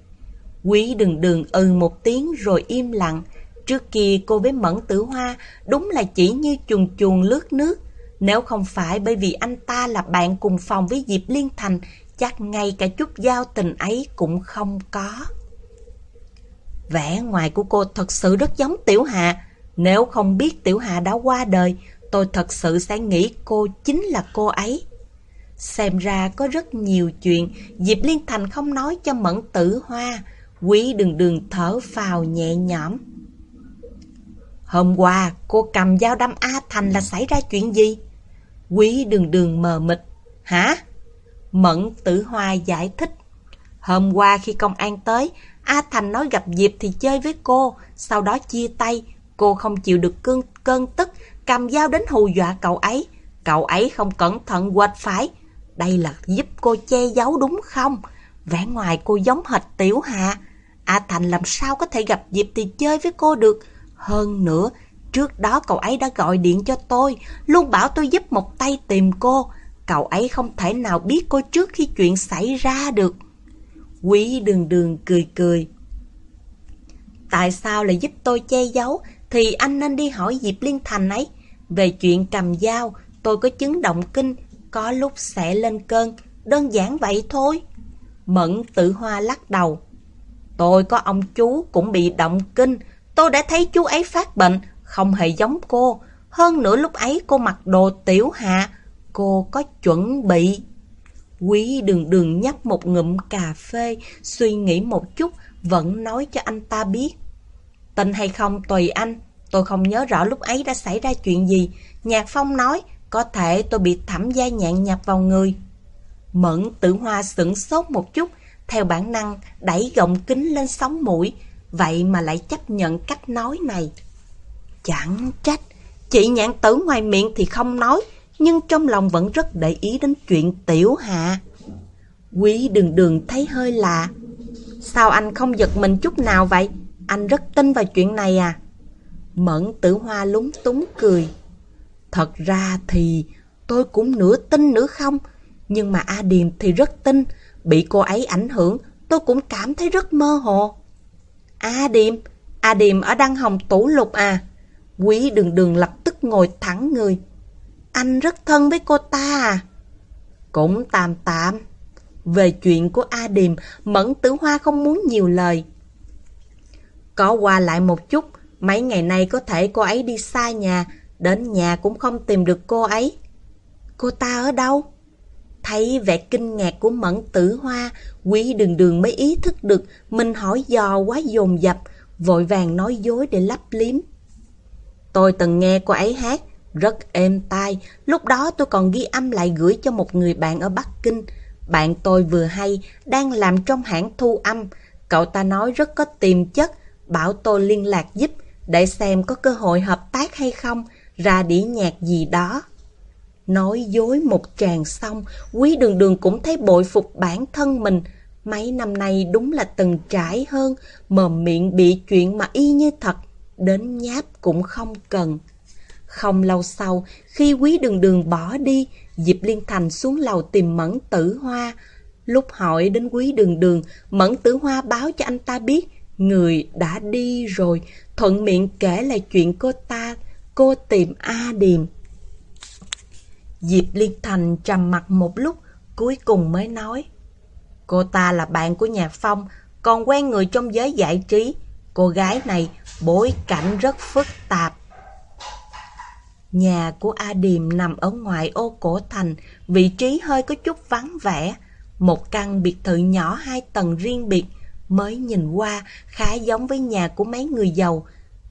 Speaker 1: Quý đường đường ừ một tiếng rồi im lặng. Trước kia cô với Mẫn tử hoa đúng là chỉ như chuồn chuồn lướt nước. Nếu không phải bởi vì anh ta là bạn cùng phòng với Diệp Liên Thành chắc ngay cả chút giao tình ấy cũng không có. Vẻ ngoài của cô thật sự rất giống Tiểu Hạ. Nếu không biết Tiểu Hạ đã qua đời, tôi thật sự sẽ nghĩ cô chính là cô ấy. Xem ra có rất nhiều chuyện Diệp Liên Thành không nói cho Mẫn Tử Hoa. Quý đường đường thở phào nhẹ nhõm. Hôm qua cô cầm dao đâm A Thành là xảy ra chuyện gì? Quý đường đường mờ mịt. Hả? Mẫn Tử Hoa giải thích. Hôm qua khi công an tới, A Thành nói gặp Diệp thì chơi với cô, sau đó chia tay. Cô không chịu được cơn, cơn tức, cầm dao đến hù dọa cậu ấy. Cậu ấy không cẩn thận quệt phải. Đây là giúp cô che giấu đúng không? Vẻ ngoài cô giống hệt Tiểu Hạ. A Thành làm sao có thể gặp Diệp thì chơi với cô được. Hơn nữa, trước đó cậu ấy đã gọi điện cho tôi, luôn bảo tôi giúp một tay tìm cô. Cậu ấy không thể nào biết cô trước khi chuyện xảy ra được. Quý đường đường cười cười. Tại sao lại giúp tôi che giấu thì anh nên đi hỏi Diệp Liên Thành ấy. Về chuyện cầm dao, tôi có chứng động kinh, có lúc sẽ lên cơn, đơn giản vậy thôi. Mẫn tử hoa lắc đầu. Tôi có ông chú cũng bị động kinh. Tôi đã thấy chú ấy phát bệnh, không hề giống cô. Hơn nữa lúc ấy cô mặc đồ tiểu hạ. Cô có chuẩn bị. Quý đường đường nhấp một ngụm cà phê, suy nghĩ một chút, vẫn nói cho anh ta biết. Tin hay không tùy anh, tôi không nhớ rõ lúc ấy đã xảy ra chuyện gì. Nhạc Phong nói, có thể tôi bị thẩm gia nhạn nhập vào người. Mẫn tử hoa sửng sốt một chút, theo bản năng đẩy gọng kính lên sóng mũi, vậy mà lại chấp nhận cách nói này. Chẳng trách, chị nhạn tử ngoài miệng thì không nói, nhưng trong lòng vẫn rất để ý đến chuyện tiểu hạ. Quý đường đường thấy hơi lạ. Sao anh không giật mình chút nào vậy? Anh rất tin vào chuyện này à? Mẫn tử hoa lúng túng cười. Thật ra thì tôi cũng nửa tin nửa không. Nhưng mà A Điềm thì rất tin. Bị cô ấy ảnh hưởng, tôi cũng cảm thấy rất mơ hồ. A Điềm, A Điềm ở Đăng Hồng Tủ Lục à? Quý đường đường lập tức ngồi thẳng người. Anh rất thân với cô ta à? Cũng tạm tạm. Về chuyện của A Điềm, Mẫn Tử Hoa không muốn nhiều lời. Có qua lại một chút, mấy ngày nay có thể cô ấy đi xa nhà, đến nhà cũng không tìm được cô ấy. Cô ta ở đâu? Thấy vẻ kinh ngạc của Mẫn Tử Hoa, quý đường đường mới ý thức được mình hỏi dò quá dồn dập, vội vàng nói dối để lấp liếm. Tôi từng nghe cô ấy hát, rất êm tai, lúc đó tôi còn ghi âm lại gửi cho một người bạn ở Bắc Kinh. Bạn tôi vừa hay, đang làm trong hãng thu âm, cậu ta nói rất có tiềm chất, bảo tôi liên lạc giúp, để xem có cơ hội hợp tác hay không, ra đĩa nhạc gì đó. Nói dối một tràng xong, quý đường đường cũng thấy bội phục bản thân mình. Mấy năm nay đúng là từng trải hơn, mồm miệng bị chuyện mà y như thật, đến nháp cũng không cần. Không lâu sau, khi quý đường đường bỏ đi, Diệp Liên Thành xuống lầu tìm Mẫn Tử Hoa. Lúc hỏi đến quý đường đường, Mẫn Tử Hoa báo cho anh ta biết người đã đi rồi, thuận miệng kể lại chuyện cô ta, cô tìm A Điềm. Diệp Liên Thành trầm mặt một lúc, cuối cùng mới nói. Cô ta là bạn của nhà Phong, còn quen người trong giới giải trí. Cô gái này bối cảnh rất phức tạp. Nhà của A Điềm nằm ở ngoài ô cổ thành, vị trí hơi có chút vắng vẻ. Một căn biệt thự nhỏ hai tầng riêng biệt, mới nhìn qua khá giống với nhà của mấy người giàu.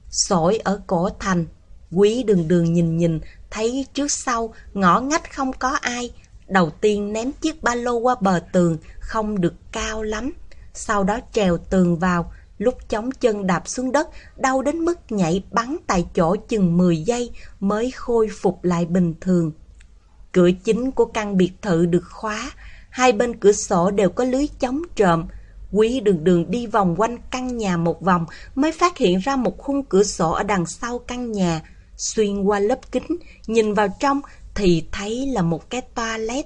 Speaker 1: Sổi ở cổ thành, quý đường đường nhìn nhìn, thấy trước sau, ngõ ngách không có ai. Đầu tiên ném chiếc ba lô qua bờ tường, không được cao lắm. Sau đó trèo tường vào, lúc chống chân đạp xuống đất, đau đến mức nhảy bắn tại chỗ chừng 10 giây mới khôi phục lại bình thường. Cửa chính của căn biệt thự được khóa, hai bên cửa sổ đều có lưới chống trộm. Quý đường đường đi vòng quanh căn nhà một vòng mới phát hiện ra một khung cửa sổ ở đằng sau căn nhà. Xuyên qua lớp kính, nhìn vào trong thì thấy là một cái toilet.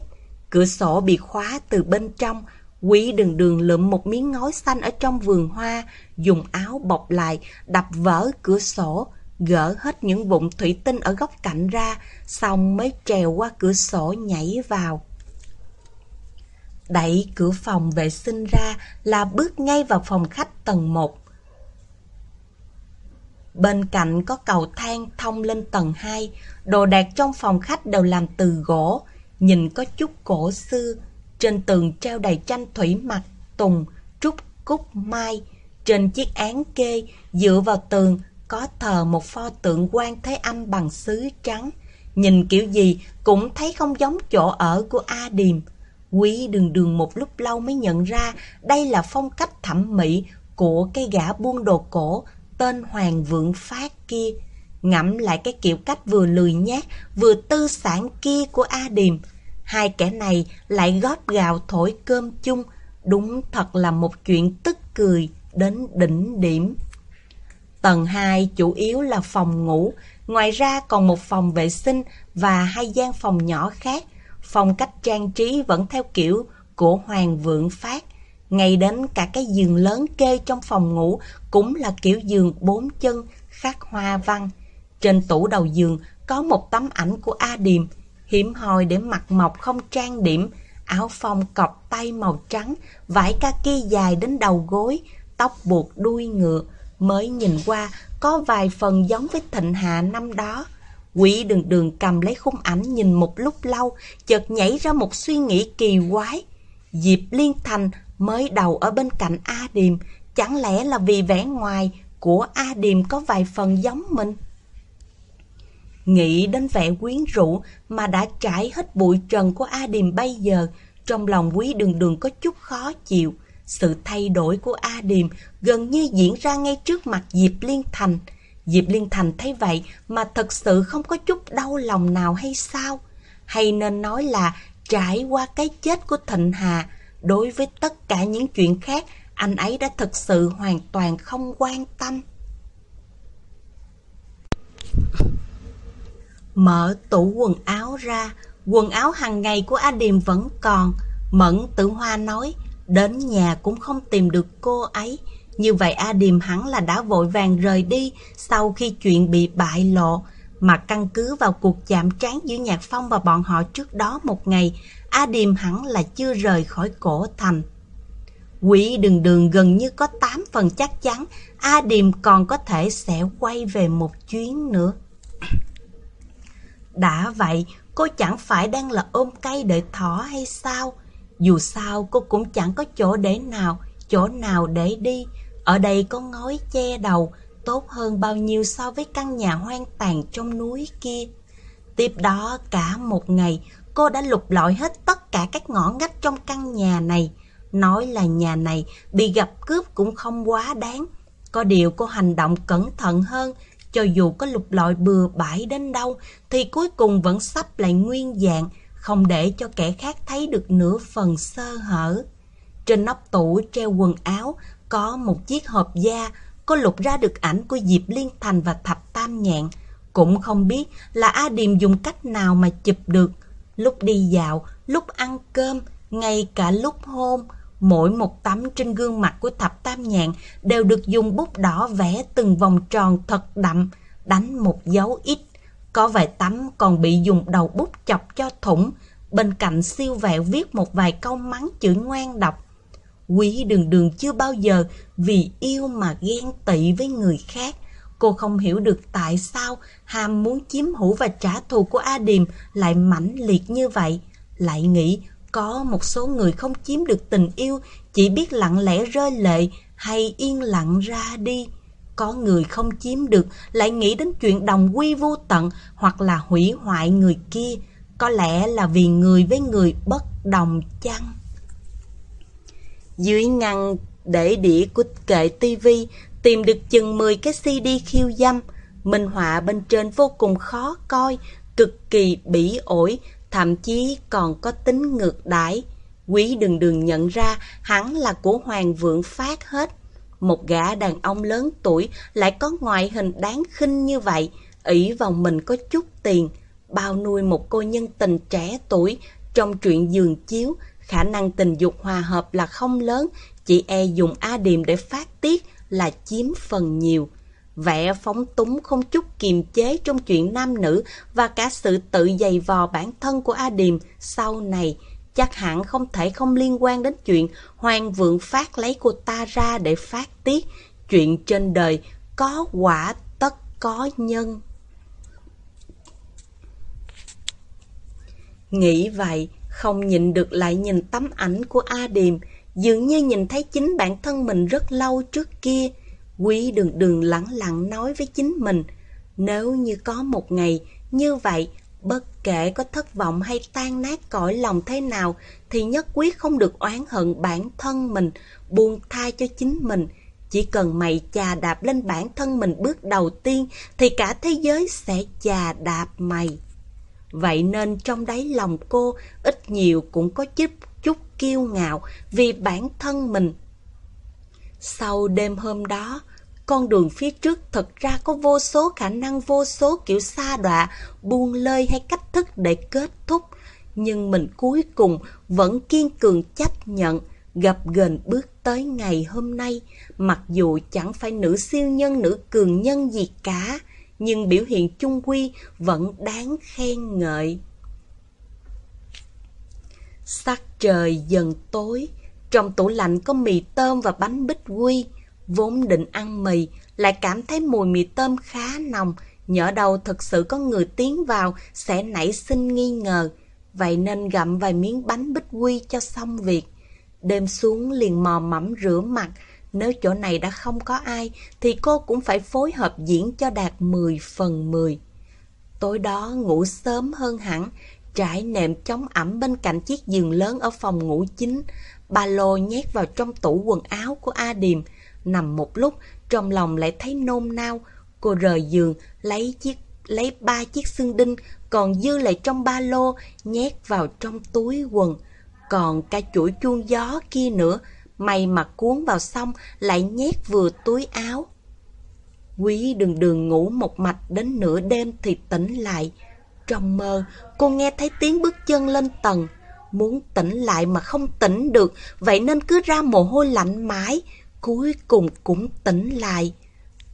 Speaker 1: Cửa sổ bị khóa từ bên trong. Quý đường đường lượm một miếng ngói xanh ở trong vườn hoa, dùng áo bọc lại, đập vỡ cửa sổ, gỡ hết những vụn thủy tinh ở góc cạnh ra, xong mới trèo qua cửa sổ nhảy vào. Đẩy cửa phòng vệ sinh ra là bước ngay vào phòng khách tầng 1. Bên cạnh có cầu thang thông lên tầng 2, đồ đạc trong phòng khách đều làm từ gỗ, nhìn có chút cổ xưa. Trên tường treo đầy tranh thủy mặc, tùng, trúc, cúc, mai. Trên chiếc án kê, dựa vào tường, có thờ một pho tượng quan thế âm bằng sứ trắng. Nhìn kiểu gì cũng thấy không giống chỗ ở của A Điềm. Quý đường đường một lúc lâu mới nhận ra đây là phong cách thẩm mỹ của cái gã buôn đồ cổ tên Hoàng Vượng Phát kia. Ngẫm lại cái kiểu cách vừa lười nhát, vừa tư sản kia của A Điềm. Hai kẻ này lại góp gạo thổi cơm chung, đúng thật là một chuyện tức cười đến đỉnh điểm. Tầng 2 chủ yếu là phòng ngủ, ngoài ra còn một phòng vệ sinh và hai gian phòng nhỏ khác. Phong cách trang trí vẫn theo kiểu của Hoàng Vượng Phát. Ngay đến cả cái giường lớn kê trong phòng ngủ cũng là kiểu giường bốn chân, khắc hoa văn. Trên tủ đầu giường có một tấm ảnh của A Điềm, hiểm hoi để mặt mộc không trang điểm. áo phông cọc tay màu trắng, vải kaki dài đến đầu gối, tóc buộc đuôi ngựa, mới nhìn qua có vài phần giống với Thịnh Hạ năm đó. Quỷ đường đường cầm lấy khung ảnh nhìn một lúc lâu, chợt nhảy ra một suy nghĩ kỳ quái. Diệp Liên Thành mới đầu ở bên cạnh A Điềm, chẳng lẽ là vì vẻ ngoài của A Điềm có vài phần giống mình? Nghĩ đến vẻ quyến rũ mà đã trải hết bụi trần của A Điềm bây giờ, trong lòng quý đường đường có chút khó chịu. Sự thay đổi của A Điềm gần như diễn ra ngay trước mặt Diệp Liên Thành. Diệp Liên Thành thấy vậy mà thật sự không có chút đau lòng nào hay sao? Hay nên nói là trải qua cái chết của Thịnh Hà, đối với tất cả những chuyện khác, anh ấy đã thực sự hoàn toàn không quan tâm. Mở tủ quần áo ra, quần áo hàng ngày của A Điềm vẫn còn. Mẫn tử hoa nói, đến nhà cũng không tìm được cô ấy. Như vậy A Điềm hẳn là đã vội vàng rời đi sau khi chuyện bị bại lộ. Mà căn cứ vào cuộc chạm trán giữa Nhạc Phong và bọn họ trước đó một ngày, A Điềm hẳn là chưa rời khỏi cổ thành. Quỷ đường đường gần như có 8 phần chắc chắn A Điềm còn có thể sẽ quay về một chuyến nữa. Đã vậy, cô chẳng phải đang là ôm cây đợi thỏ hay sao? Dù sao cô cũng chẳng có chỗ để nào, chỗ nào để đi. Ở đây có ngói che đầu, tốt hơn bao nhiêu so với căn nhà hoang tàn trong núi kia. Tiếp đó cả một ngày, cô đã lục lọi hết tất cả các ngõ ngách trong căn nhà này. Nói là nhà này bị gặp cướp cũng không quá đáng. Có điều cô hành động cẩn thận hơn, cho dù có lục lọi bừa bãi đến đâu, thì cuối cùng vẫn sắp lại nguyên dạng, không để cho kẻ khác thấy được nửa phần sơ hở. Trên nóc tủ treo quần áo có một chiếc hộp da, có lục ra được ảnh của Diệp Liên Thành và Thập Tam Nhạn. Cũng không biết là A Điềm dùng cách nào mà chụp được. Lúc đi dạo, lúc ăn cơm, ngay cả lúc hôn, mỗi một tấm trên gương mặt của Thập Tam Nhạn đều được dùng bút đỏ vẽ từng vòng tròn thật đậm, đánh một dấu ít. Có vài tấm còn bị dùng đầu bút chọc cho thủng, bên cạnh siêu vẹo viết một vài câu mắng chữ ngoan đọc. Quý đường đường chưa bao giờ vì yêu mà ghen tị với người khác. Cô không hiểu được tại sao ham muốn chiếm hữu và trả thù của A Điềm lại mãnh liệt như vậy. Lại nghĩ có một số người không chiếm được tình yêu, chỉ biết lặng lẽ rơi lệ hay yên lặng ra đi. Có người không chiếm được lại nghĩ đến chuyện đồng quy vô tận hoặc là hủy hoại người kia. Có lẽ là vì người với người bất đồng chăng? Dưới ngăn để đĩa của kệ tivi tìm được chừng 10 cái CD khiêu dâm. Minh họa bên trên vô cùng khó coi, cực kỳ bỉ ổi, thậm chí còn có tính ngược đãi. Quý đừng đừng nhận ra hắn là của Hoàng Vượng Phát hết. Một gã đàn ông lớn tuổi lại có ngoại hình đáng khinh như vậy, ỷ vào mình có chút tiền, bao nuôi một cô nhân tình trẻ tuổi trong chuyện giường chiếu, khả năng tình dục hòa hợp là không lớn, chị e dùng A Điềm để phát tiết là chiếm phần nhiều. Vẻ phóng túng không chút kiềm chế trong chuyện nam nữ và cả sự tự dày vò bản thân của A Điềm sau này chắc hẳn không thể không liên quan đến chuyện Hoàng Vượng Phát lấy cô ta ra để phát tiết. Chuyện trên đời có quả tất có nhân. Nghĩ vậy, không nhìn được lại nhìn tấm ảnh của A Điềm, dường như nhìn thấy chính bản thân mình rất lâu trước kia. Quý đường đường lặng lặng nói với chính mình, nếu như có một ngày như vậy, bất kể có thất vọng hay tan nát cõi lòng thế nào, thì nhất quyết không được oán hận bản thân mình, buông tha cho chính mình. Chỉ cần mày chà đạp lên bản thân mình bước đầu tiên, thì cả thế giới sẽ chà đạp mày. Vậy nên trong đáy lòng cô ít nhiều cũng có chút chút kiêu ngạo vì bản thân mình. Sau đêm hôm đó, con đường phía trước thật ra có vô số khả năng vô số kiểu xa đọa, buông lơi hay cách thức để kết thúc. Nhưng mình cuối cùng vẫn kiên cường chấp nhận, gặp gần bước tới ngày hôm nay. Mặc dù chẳng phải nữ siêu nhân, nữ cường nhân gì cả, nhưng biểu hiện chung quy vẫn đáng khen ngợi. Sắc trời dần tối, trong tủ lạnh có mì tôm và bánh bích quy. Vốn định ăn mì, lại cảm thấy mùi mì tôm khá nồng, nhỡ đâu thực sự có người tiến vào sẽ nảy sinh nghi ngờ. Vậy nên gặm vài miếng bánh bích quy cho xong việc. Đêm xuống liền mò mẫm rửa mặt, nếu chỗ này đã không có ai thì cô cũng phải phối hợp diễn cho đạt 10 phần 10. Tối đó ngủ sớm hơn hẳn, trải nệm chống ẩm bên cạnh chiếc giường lớn ở phòng ngủ chính, ba lô nhét vào trong tủ quần áo của A Điềm, nằm một lúc, trong lòng lại thấy nôn nao, cô rời giường, lấy chiếc lấy ba chiếc xương đinh còn dư lại trong ba lô nhét vào trong túi quần, còn cả chuỗi chuông gió kia nữa, may mà cuốn vào xong lại nhét vừa túi áo. Quý đường đường ngủ một mạch đến nửa đêm thì tỉnh lại. Trong mơ, cô nghe thấy tiếng bước chân lên tầng. Muốn tỉnh lại mà không tỉnh được, vậy nên cứ ra mồ hôi lạnh mãi. Cuối cùng cũng tỉnh lại.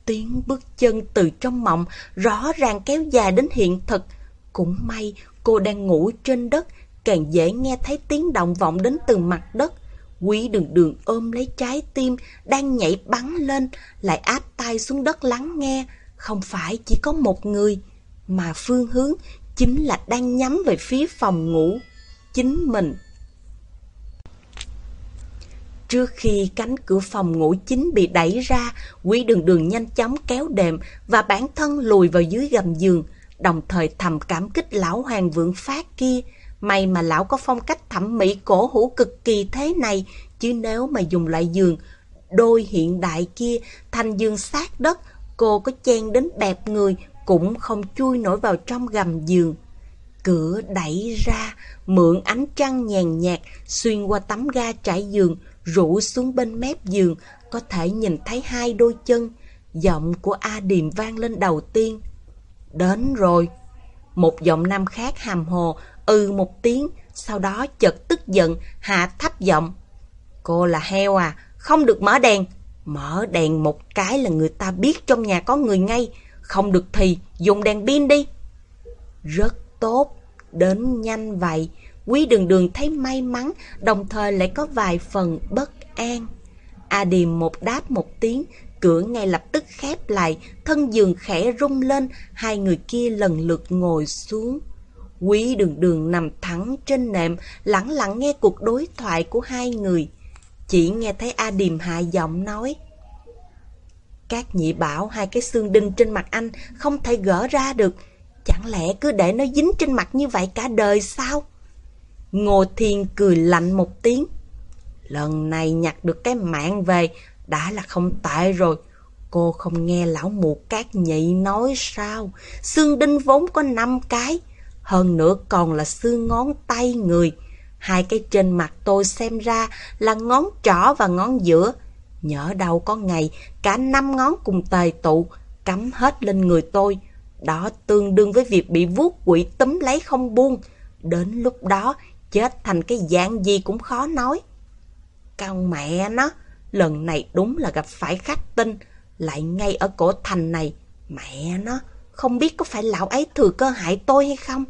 Speaker 1: Tiếng bước chân từ trong mộng rõ ràng kéo dài đến hiện thực. Cũng may cô đang ngủ trên đất, càng dễ nghe thấy tiếng động vọng đến từ mặt đất. Quý đường đường ôm lấy trái tim đang nhảy bắn lên, lại áp tay xuống đất lắng nghe. Không phải chỉ có một người, mà phương hướng chính là đang nhắm về phía phòng ngủ. Chính mình. Trước khi cánh cửa phòng ngủ chính bị đẩy ra, quý đường đường nhanh chóng kéo đệm và bản thân lùi vào dưới gầm giường, đồng thời thầm cảm kích lão hoàng vượng phát kia. May mà lão có phong cách thẩm mỹ cổ hủ cực kỳ thế này, chứ nếu mà dùng loại giường đôi hiện đại kia thành giường sát đất, cô có chen đến bẹp người cũng không chui nổi vào trong gầm giường. Cửa đẩy ra, mượn ánh trăng nhàn nhạt xuyên qua tấm ga trải giường, rủ xuống bên mép giường, có thể nhìn thấy hai đôi chân. Giọng của A Điềm vang lên đầu tiên. Đến rồi. Một giọng nam khác hàm hồ, ừ một tiếng, sau đó chợt tức giận, hạ thấp giọng. Cô là heo à, không được mở đèn. Mở đèn một cái là người ta biết trong nhà có người ngay, không được thì dùng đèn pin đi. Rất tốt, đến nhanh vậy. Quý đường đường thấy may mắn, đồng thời lại có vài phần bất an. A Điềm một đáp một tiếng, cửa ngay lập tức khép lại, thân giường khẽ rung lên, hai người kia lần lượt ngồi xuống. Quý đường đường nằm thẳng trên nệm, lặng lặng nghe cuộc đối thoại của hai người. Chỉ nghe thấy A Điềm hạ giọng nói. Các nhị bảo hai cái xương đinh trên mặt anh không thể gỡ ra được. Chẳng lẽ cứ để nó dính trên mặt như vậy cả đời sao? Ngô Thiên cười lạnh một tiếng. Lần này nhặt được cái mạng về đã là không tệ rồi. Cô không nghe lão mụ cát nhị nói sao? Xương đinh vốn có năm cái. Hơn nữa còn là xương ngón tay người. Hai cái trên mặt tôi xem ra là ngón trỏ và ngón giữa. Nhỡ đâu có ngày cả năm ngón cùng tề tụ, cắm hết lên người tôi. Đó tương đương với việc bị vuốt quỷ túm lấy không buông. Đến lúc đó chết thành cái dạng gì cũng khó nói. Con mẹ nó, lần này đúng là gặp phải khách tinh, lại ngay ở cổ thành này. Mẹ nó, không biết có phải lão ấy thừa cơ hại tôi hay không?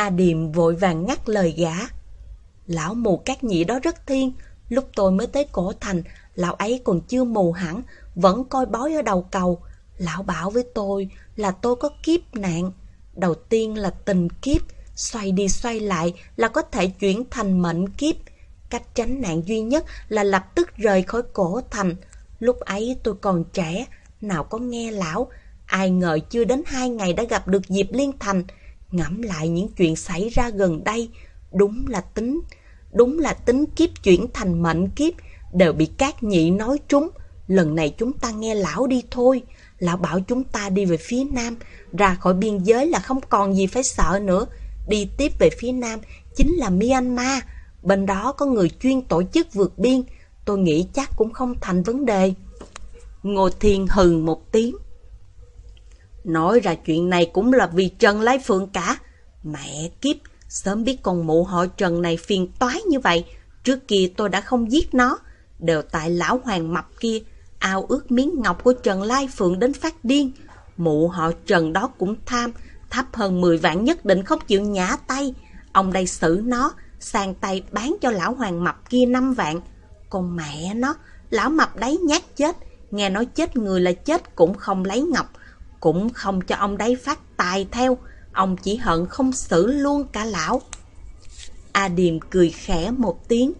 Speaker 1: A Điềm vội vàng ngắt lời gã. Lão mù các nhị đó rất thiên, lúc tôi mới tới cổ thành, lão ấy còn chưa mù hẳn, vẫn coi bói ở đầu cầu. Lão bảo với tôi là tôi có kiếp nạn. Đầu tiên là tình kiếp, xoay đi xoay lại là có thể chuyển thành mệnh kiếp. Cách tránh nạn duy nhất là lập tức rời khỏi cổ thành. Lúc ấy tôi còn trẻ, nào có nghe lão, ai ngờ chưa đến hai ngày đã gặp được Diệp Liên Thành, Ngẫm lại những chuyện xảy ra gần đây, đúng là tính, đúng là tính kiếp chuyển thành mệnh kiếp, đều bị các nhị nói trúng. Lần này chúng ta nghe lão đi thôi. Lão bảo chúng ta đi về phía nam, ra khỏi biên giới là không còn gì phải sợ nữa. Đi tiếp về phía nam chính là Myanmar. Bên đó có người chuyên tổ chức vượt biên, tôi nghĩ chắc cũng không thành vấn đề. Ngô Thiên hừ một tiếng. Nói ra chuyện này cũng là vì Trần Lái Phượng cả. Mẹ kiếp, sớm biết con mụ họ Trần này phiền toái như vậy. Trước kia tôi đã không giết nó. Đều tại lão hoàng mập kia, ao ước miếng ngọc của Trần Lai Phượng đến phát điên. Mụ họ Trần đó cũng tham, thấp hơn 10 vạn nhất định không chịu nhả tay. Ông đây xử nó, sang tay bán cho lão hoàng mập kia 5 vạn. Còn mẹ nó, lão mập đấy nhát chết, nghe nói chết người là chết cũng không lấy ngọc, cũng không cho ông đấy phát tài theo, ông chỉ hận không xử luôn cả lão. A Điềm cười khẽ một tiếng,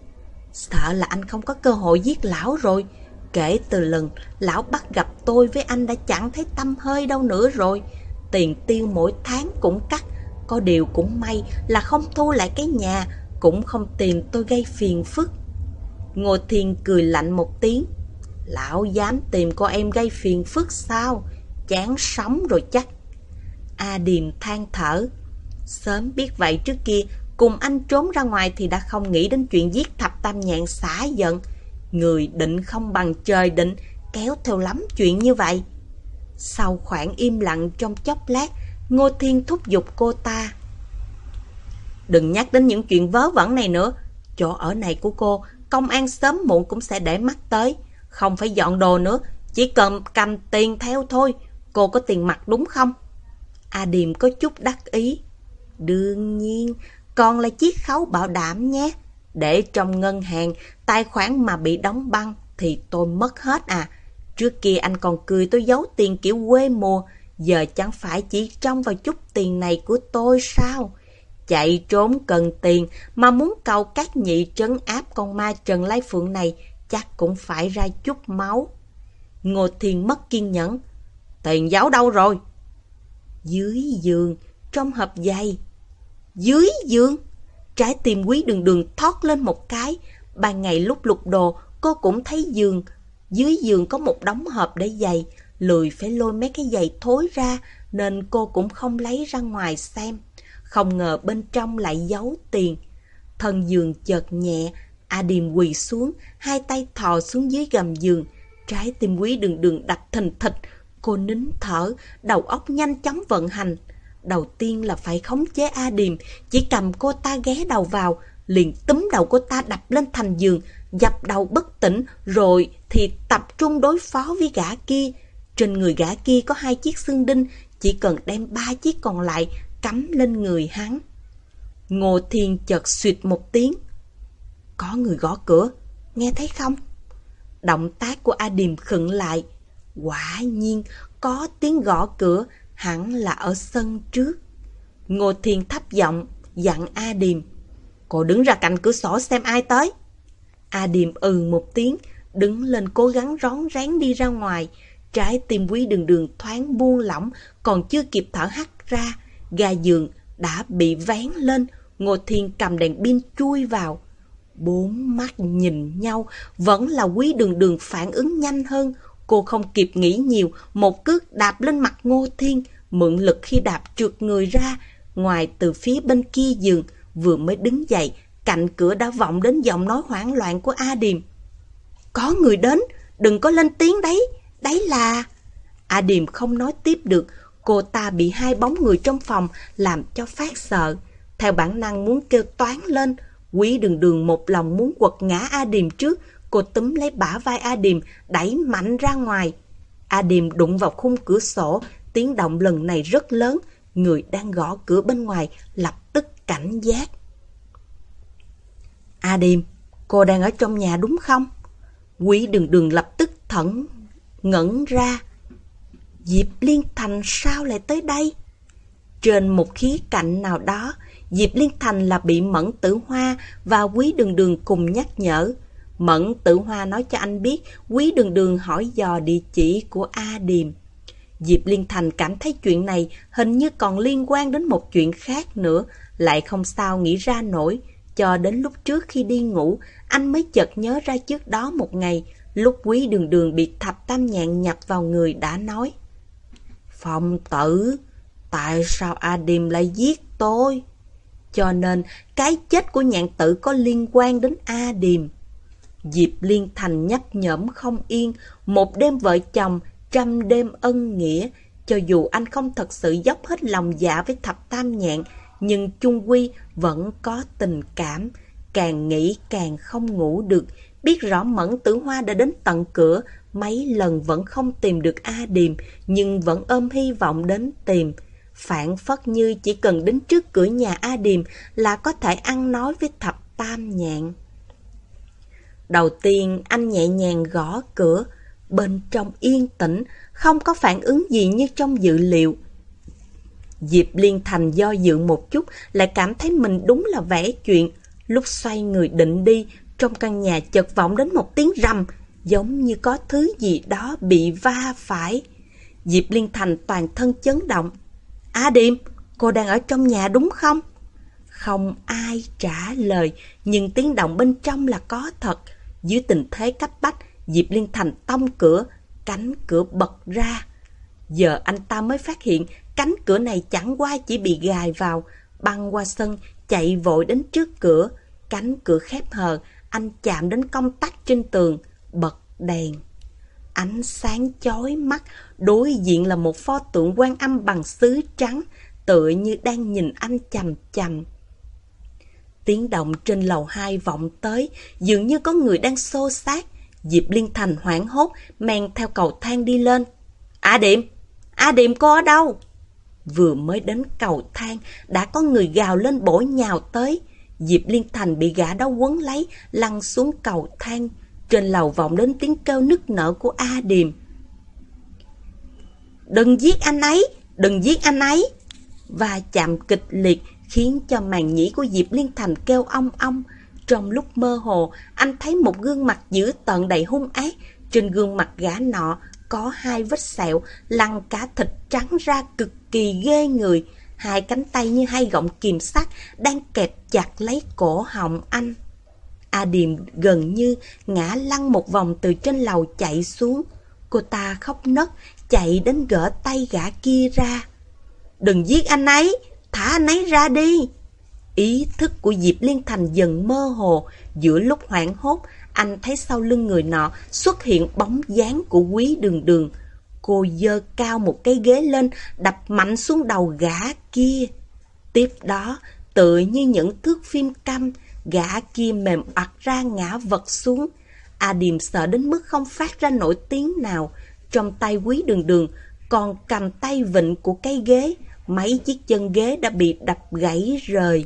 Speaker 1: sợ là anh không có cơ hội giết lão rồi. Kể từ lần lão bắt gặp tôi với anh đã chẳng thấy tâm hơi đâu nữa rồi. Tiền tiêu mỗi tháng cũng cắt, có điều cũng may là không thu lại cái nhà, cũng không tìm tôi gây phiền phức. Ngô Thiên cười lạnh một tiếng. Lão dám tìm cô em gây phiền phức sao? Chán sống rồi chắc. A Điềm than thở. Sớm biết vậy trước kia, cùng anh trốn ra ngoài thì đã không nghĩ đến chuyện giết thập tam nhạn xả giận. Người định không bằng trời định, kéo theo lắm chuyện như vậy. Sau khoảng im lặng trong chốc lát, Ngô Thiên thúc giục cô ta. Đừng nhắc đến những chuyện vớ vẩn này nữa. Chỗ ở này của cô, công an sớm muộn cũng sẽ để mắt tới. Không phải dọn đồ nữa, chỉ cần cầm tiền theo thôi. Cô có tiền mặt đúng không? A Điềm có chút đắc ý. Đương nhiên, còn là chiếc khấu bảo đảm nhé. Để trong ngân hàng, tài khoản mà bị đóng băng thì tôi mất hết à. Trước kia anh còn cười tôi giấu tiền kiểu quê mùa, giờ chẳng phải chỉ trong vào chút tiền này của tôi sao? Chạy trốn cần tiền mà muốn cầu các nhị trấn áp con ma Trần Lai Phượng này chắc cũng phải ra chút máu. Ngô Thiền mất kiên nhẫn. Tiền giấu đâu rồi? Dưới giường, trong hộp giày. Dưới giường? Trái tim quý đường đường thoát lên một cái. Ban ngày lúc lục đồ, cô cũng thấy giường. Dưới giường có một đống hộp để giày. Lười phải lôi mấy cái giày thối ra, nên cô cũng không lấy ra ngoài xem. Không ngờ bên trong lại giấu tiền. Thân giường chợt nhẹ, A Điềm quỳ xuống, hai tay thò xuống dưới gầm giường. Trái tim quý đường đường đập thình thịch. Cô nín thở, đầu óc nhanh chóng vận hành. Đầu tiên là phải khống chế A Điềm, chỉ cầm cô ta ghé đầu vào, liền túm đầu cô ta đập lên thành giường, dập đầu bất tỉnh, rồi thì tập trung đối phó với gã kia. Trên người gã kia có hai chiếc xương đinh, chỉ cần đem ba chiếc còn lại cắm lên người hắn. Ngô Thiên chợt suyệt một tiếng. Có người gõ cửa, nghe thấy không? Động tác của A Điềm khựng lại. Quả nhiên, có tiếng gõ cửa, hẳn là ở sân trước. Ngô Thiên thấp giọng, dặn A Điềm. Cô đứng ra cạnh cửa sổ xem ai tới. A Điềm ừ một tiếng, đứng lên cố gắng rón rén đi ra ngoài. Trái tim quý đường đường thoáng buông lỏng, còn chưa kịp thở hắt ra. Ga giường đã bị vén lên, Ngô Thiên cầm đèn pin chui vào. Bốn mắt nhìn nhau, vẫn là quý đường đường phản ứng nhanh hơn. Cô không kịp nghĩ nhiều, một cước đạp lên mặt Ngô Thiên, mượn lực khi đạp trượt người ra. Ngoài từ phía bên kia giường, vừa mới đứng dậy, cạnh cửa đã vọng đến giọng nói hoảng loạn của A Điềm. Có người đến, đừng có lên tiếng đấy, đấy là... A Điềm không nói tiếp được, cô ta bị hai bóng người trong phòng làm cho phát sợ. Theo bản năng muốn kêu toán lên, quý đường đường một lòng muốn quật ngã A Điềm trước, cô túm lấy bả vai A Điềm, đẩy mạnh ra ngoài. A Điềm đụng vào khung cửa sổ, tiếng động lần này rất lớn, người đang gõ cửa bên ngoài lập tức cảnh giác. A Điềm, cô đang ở trong nhà đúng không? Quý đường đường lập tức thẫn, ngẩn ra. Diệp Liên Thành sao lại tới đây? Trên một khía cạnh nào đó, Diệp Liên Thành là bị Mẫn Tử Hoa và Quý Đường Đường cùng nhắc nhở. Mẫn Tử Hoa nói cho anh biết Quý Đường Đường hỏi dò địa chỉ của A Điềm. Diệp Liên Thành cảm thấy chuyện này hình như còn liên quan đến một chuyện khác nữa, lại không sao nghĩ ra nổi. Cho đến lúc trước khi đi ngủ, anh mới chợt nhớ ra trước đó một ngày, lúc quý đường đường bị thập tam nhạn nhập vào người đã nói. Phong tử, tại sao A Điềm lại giết tôi? Cho nên cái chết của nhạn tử có liên quan đến A Điềm. Diệp Liên Thành nhắc nhởm không yên, một đêm vợ chồng, trăm đêm ân nghĩa. Cho dù anh không thật sự dốc hết lòng dạ với thập tam nhạn, nhưng chung quy vẫn có tình cảm. Càng nghĩ càng không ngủ được, biết rõ Mẫn Tử Hoa đã đến tận cửa, mấy lần vẫn không tìm được A Điềm, nhưng vẫn ôm hy vọng đến tìm. phản phất như chỉ cần đến trước cửa nhà A Điềm là có thể ăn nói với thập tam nhạn. Đầu tiên anh nhẹ nhàng gõ cửa, bên trong yên tĩnh, không có phản ứng gì như trong dự liệu. Diệp Liên Thành do dự một chút, lại cảm thấy mình đúng là vẽ chuyện. Lúc xoay người định đi, trong căn nhà chợt vọng đến một tiếng rầm, giống như có thứ gì đó bị va phải. Diệp Liên Thành toàn thân chấn động. A Điềm, cô đang ở trong nhà đúng không? Không ai trả lời, nhưng tiếng động bên trong là có thật. Dưới tình thế cấp bách, Diệp Liên Thành tông cửa, cánh cửa bật ra. Giờ anh ta mới phát hiện cánh cửa này chẳng qua chỉ bị gài vào, băng qua sân, chạy vội đến trước cửa. Cánh cửa khép hờ, anh chạm đến công tắc trên tường, bật đèn. Ánh sáng chói mắt, đối diện là một pho tượng quan âm bằng sứ trắng, tựa như đang nhìn anh chầm chầm. Tiếng động trên lầu hai vọng tới, dường như có người đang xô xát. Diệp Liên Thành hoảng hốt, men theo cầu thang đi lên. A Điệm! A Điệm cô ở đâu? Vừa mới đến cầu thang, đã có người gào lên bổ nhào tới. Diệp Liên Thành bị gã đó quấn lấy, lăn xuống cầu thang. Trên lầu vọng đến tiếng kêu nức nở của A Điềm. Đừng giết anh ấy! Đừng giết anh ấy! Và chạm kịch liệt khiến cho màn nhĩ của Diệp Liên Thành kêu ong ong. Trong lúc mơ hồ, anh thấy một gương mặt dữ tợn đầy hung ác. Trên gương mặt gã nọ có hai vết sẹo, lăn cả thịt trắng ra cực kỳ ghê người. Hai cánh tay như hai gọng kìm sắt đang kẹp chặt lấy cổ họng anh. A Điềm gần như ngã lăn một vòng từ trên lầu chạy xuống. Cô ta khóc nấc, chạy đến gỡ tay gã kia ra. Đừng giết anh ấy, thả anh ấy ra đi. Ý thức của Diệp Liên Thành dần mơ hồ, giữa lúc hoảng hốt, anh thấy sau lưng người nọ xuất hiện bóng dáng của quý đường đường. Cô dơ cao một cái ghế lên, đập mạnh xuống đầu gã kia. Tiếp đó, tự như những thước phim căm, gã kia mềm bặt ra ngã vật xuống. A Điềm sợ đến mức không phát ra nổi tiếng nào. Trong tay quý đường đường, còn cầm tay vịnh của cây ghế, mấy chiếc chân ghế đã bị đập gãy rời.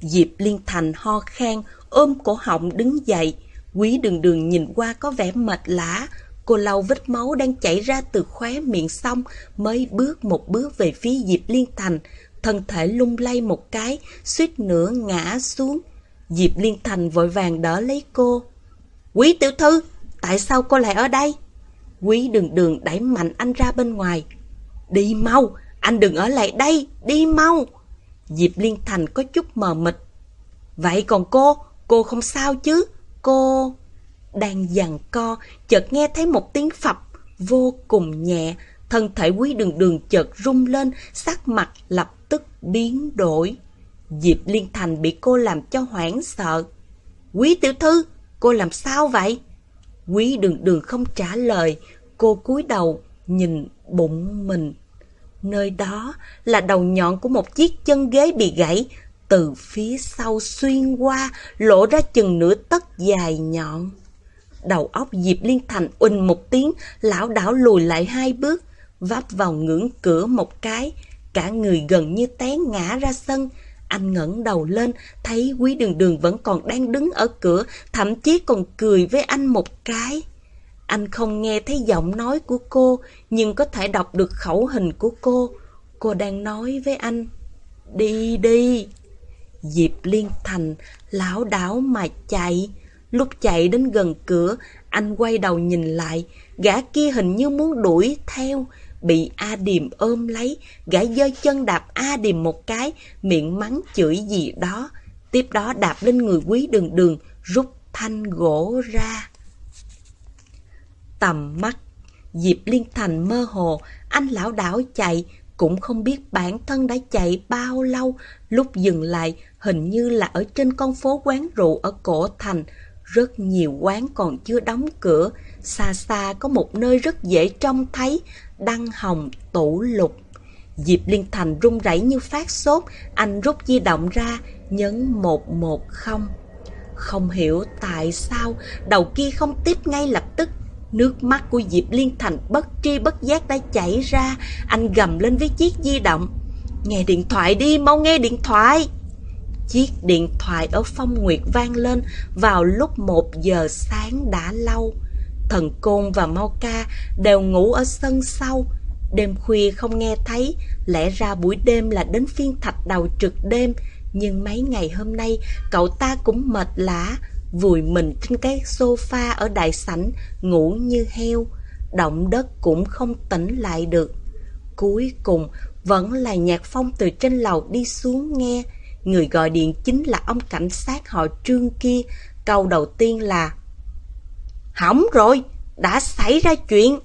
Speaker 1: Diệp Liên Thành ho khan, ôm cổ họng đứng dậy. Quý đường đường nhìn qua có vẻ mệt lã. Cô lau vết máu đang chảy ra từ khóe miệng xong mới bước một bước về phía Diệp Liên Thành. Thân thể lung lay một cái, suýt nữa ngã xuống. Diệp Liên Thành vội vàng đỡ lấy cô. Quý tiểu thư, tại sao cô lại ở đây? Quý đường đường đẩy mạnh anh ra bên ngoài. Đi mau, anh đừng ở lại đây, đi mau. Diệp Liên Thành có chút mờ mịt. Vậy còn cô, cô không sao chứ? Cô... Đang dằn co, chợt nghe thấy một tiếng phập vô cùng nhẹ. Thân thể quý đường đường chợt rung lên, sắc mặt lập tức biến đổi. Diệp Liên Thành bị cô làm cho hoảng sợ. Quý tiểu thư, cô làm sao vậy? Quý đường đường không trả lời, cô cúi đầu nhìn bụng mình. Nơi đó là đầu nhọn của một chiếc chân ghế bị gãy, từ phía sau xuyên qua, lộ ra chừng nửa tấc dài nhọn. Đầu óc Diệp Liên Thành uỳnh một tiếng, lão đảo lùi lại hai bước, vấp vào ngưỡng cửa một cái, cả người gần như té ngã ra sân. Anh ngẩng đầu lên, thấy quý đường đường vẫn còn đang đứng ở cửa, thậm chí còn cười với anh một cái. Anh không nghe thấy giọng nói của cô, nhưng có thể đọc được khẩu hình của cô. Cô đang nói với anh, đi đi. Diệp Liên Thành lão đảo mà chạy. Lúc chạy đến gần cửa, anh quay đầu nhìn lại, gã kia hình như muốn đuổi theo, bị A Điềm ôm lấy, gã giơ chân đạp A Điềm một cái, miệng mắng chửi gì đó. Tiếp đó đạp lên người quý đường đường, rút thanh gỗ ra tầm mắt. Diệp Liên Thành mơ hồ, anh lão đảo chạy, cũng không biết bản thân đã chạy bao lâu, lúc dừng lại hình như là ở trên con phố quán rượu ở cổ thành. Rất nhiều quán còn chưa đóng cửa, xa xa có một nơi rất dễ trông thấy, đăng hồng tủ lục. Diệp Liên Thành run rẩy như phát sốt, anh rút di động ra, nhấn 110. Không hiểu tại sao đầu kia không tiếp ngay lập tức Nước mắt của Diệp Liên Thành bất tri bất giác đã chảy ra, anh gầm lên với chiếc di động. Nghe điện thoại đi, mau nghe điện thoại. Chiếc điện thoại ở phong nguyệt vang lên vào lúc một giờ sáng đã lâu. Thần Côn và Mau Ca đều ngủ ở sân sau. Đêm khuya không nghe thấy, lẽ ra buổi đêm là đến phiên thạch đầu trực đêm. Nhưng mấy ngày hôm nay, cậu ta cũng mệt lã, vùi mình trên cái sofa ở đại sảnh, ngủ như heo. Động đất cũng không tỉnh lại được. Cuối cùng, vẫn là nhạc phong từ trên lầu đi xuống nghe. Người gọi điện chính là ông cảnh sát họ trương kia. Câu đầu tiên là Hỏng rồi, đã xảy ra chuyện.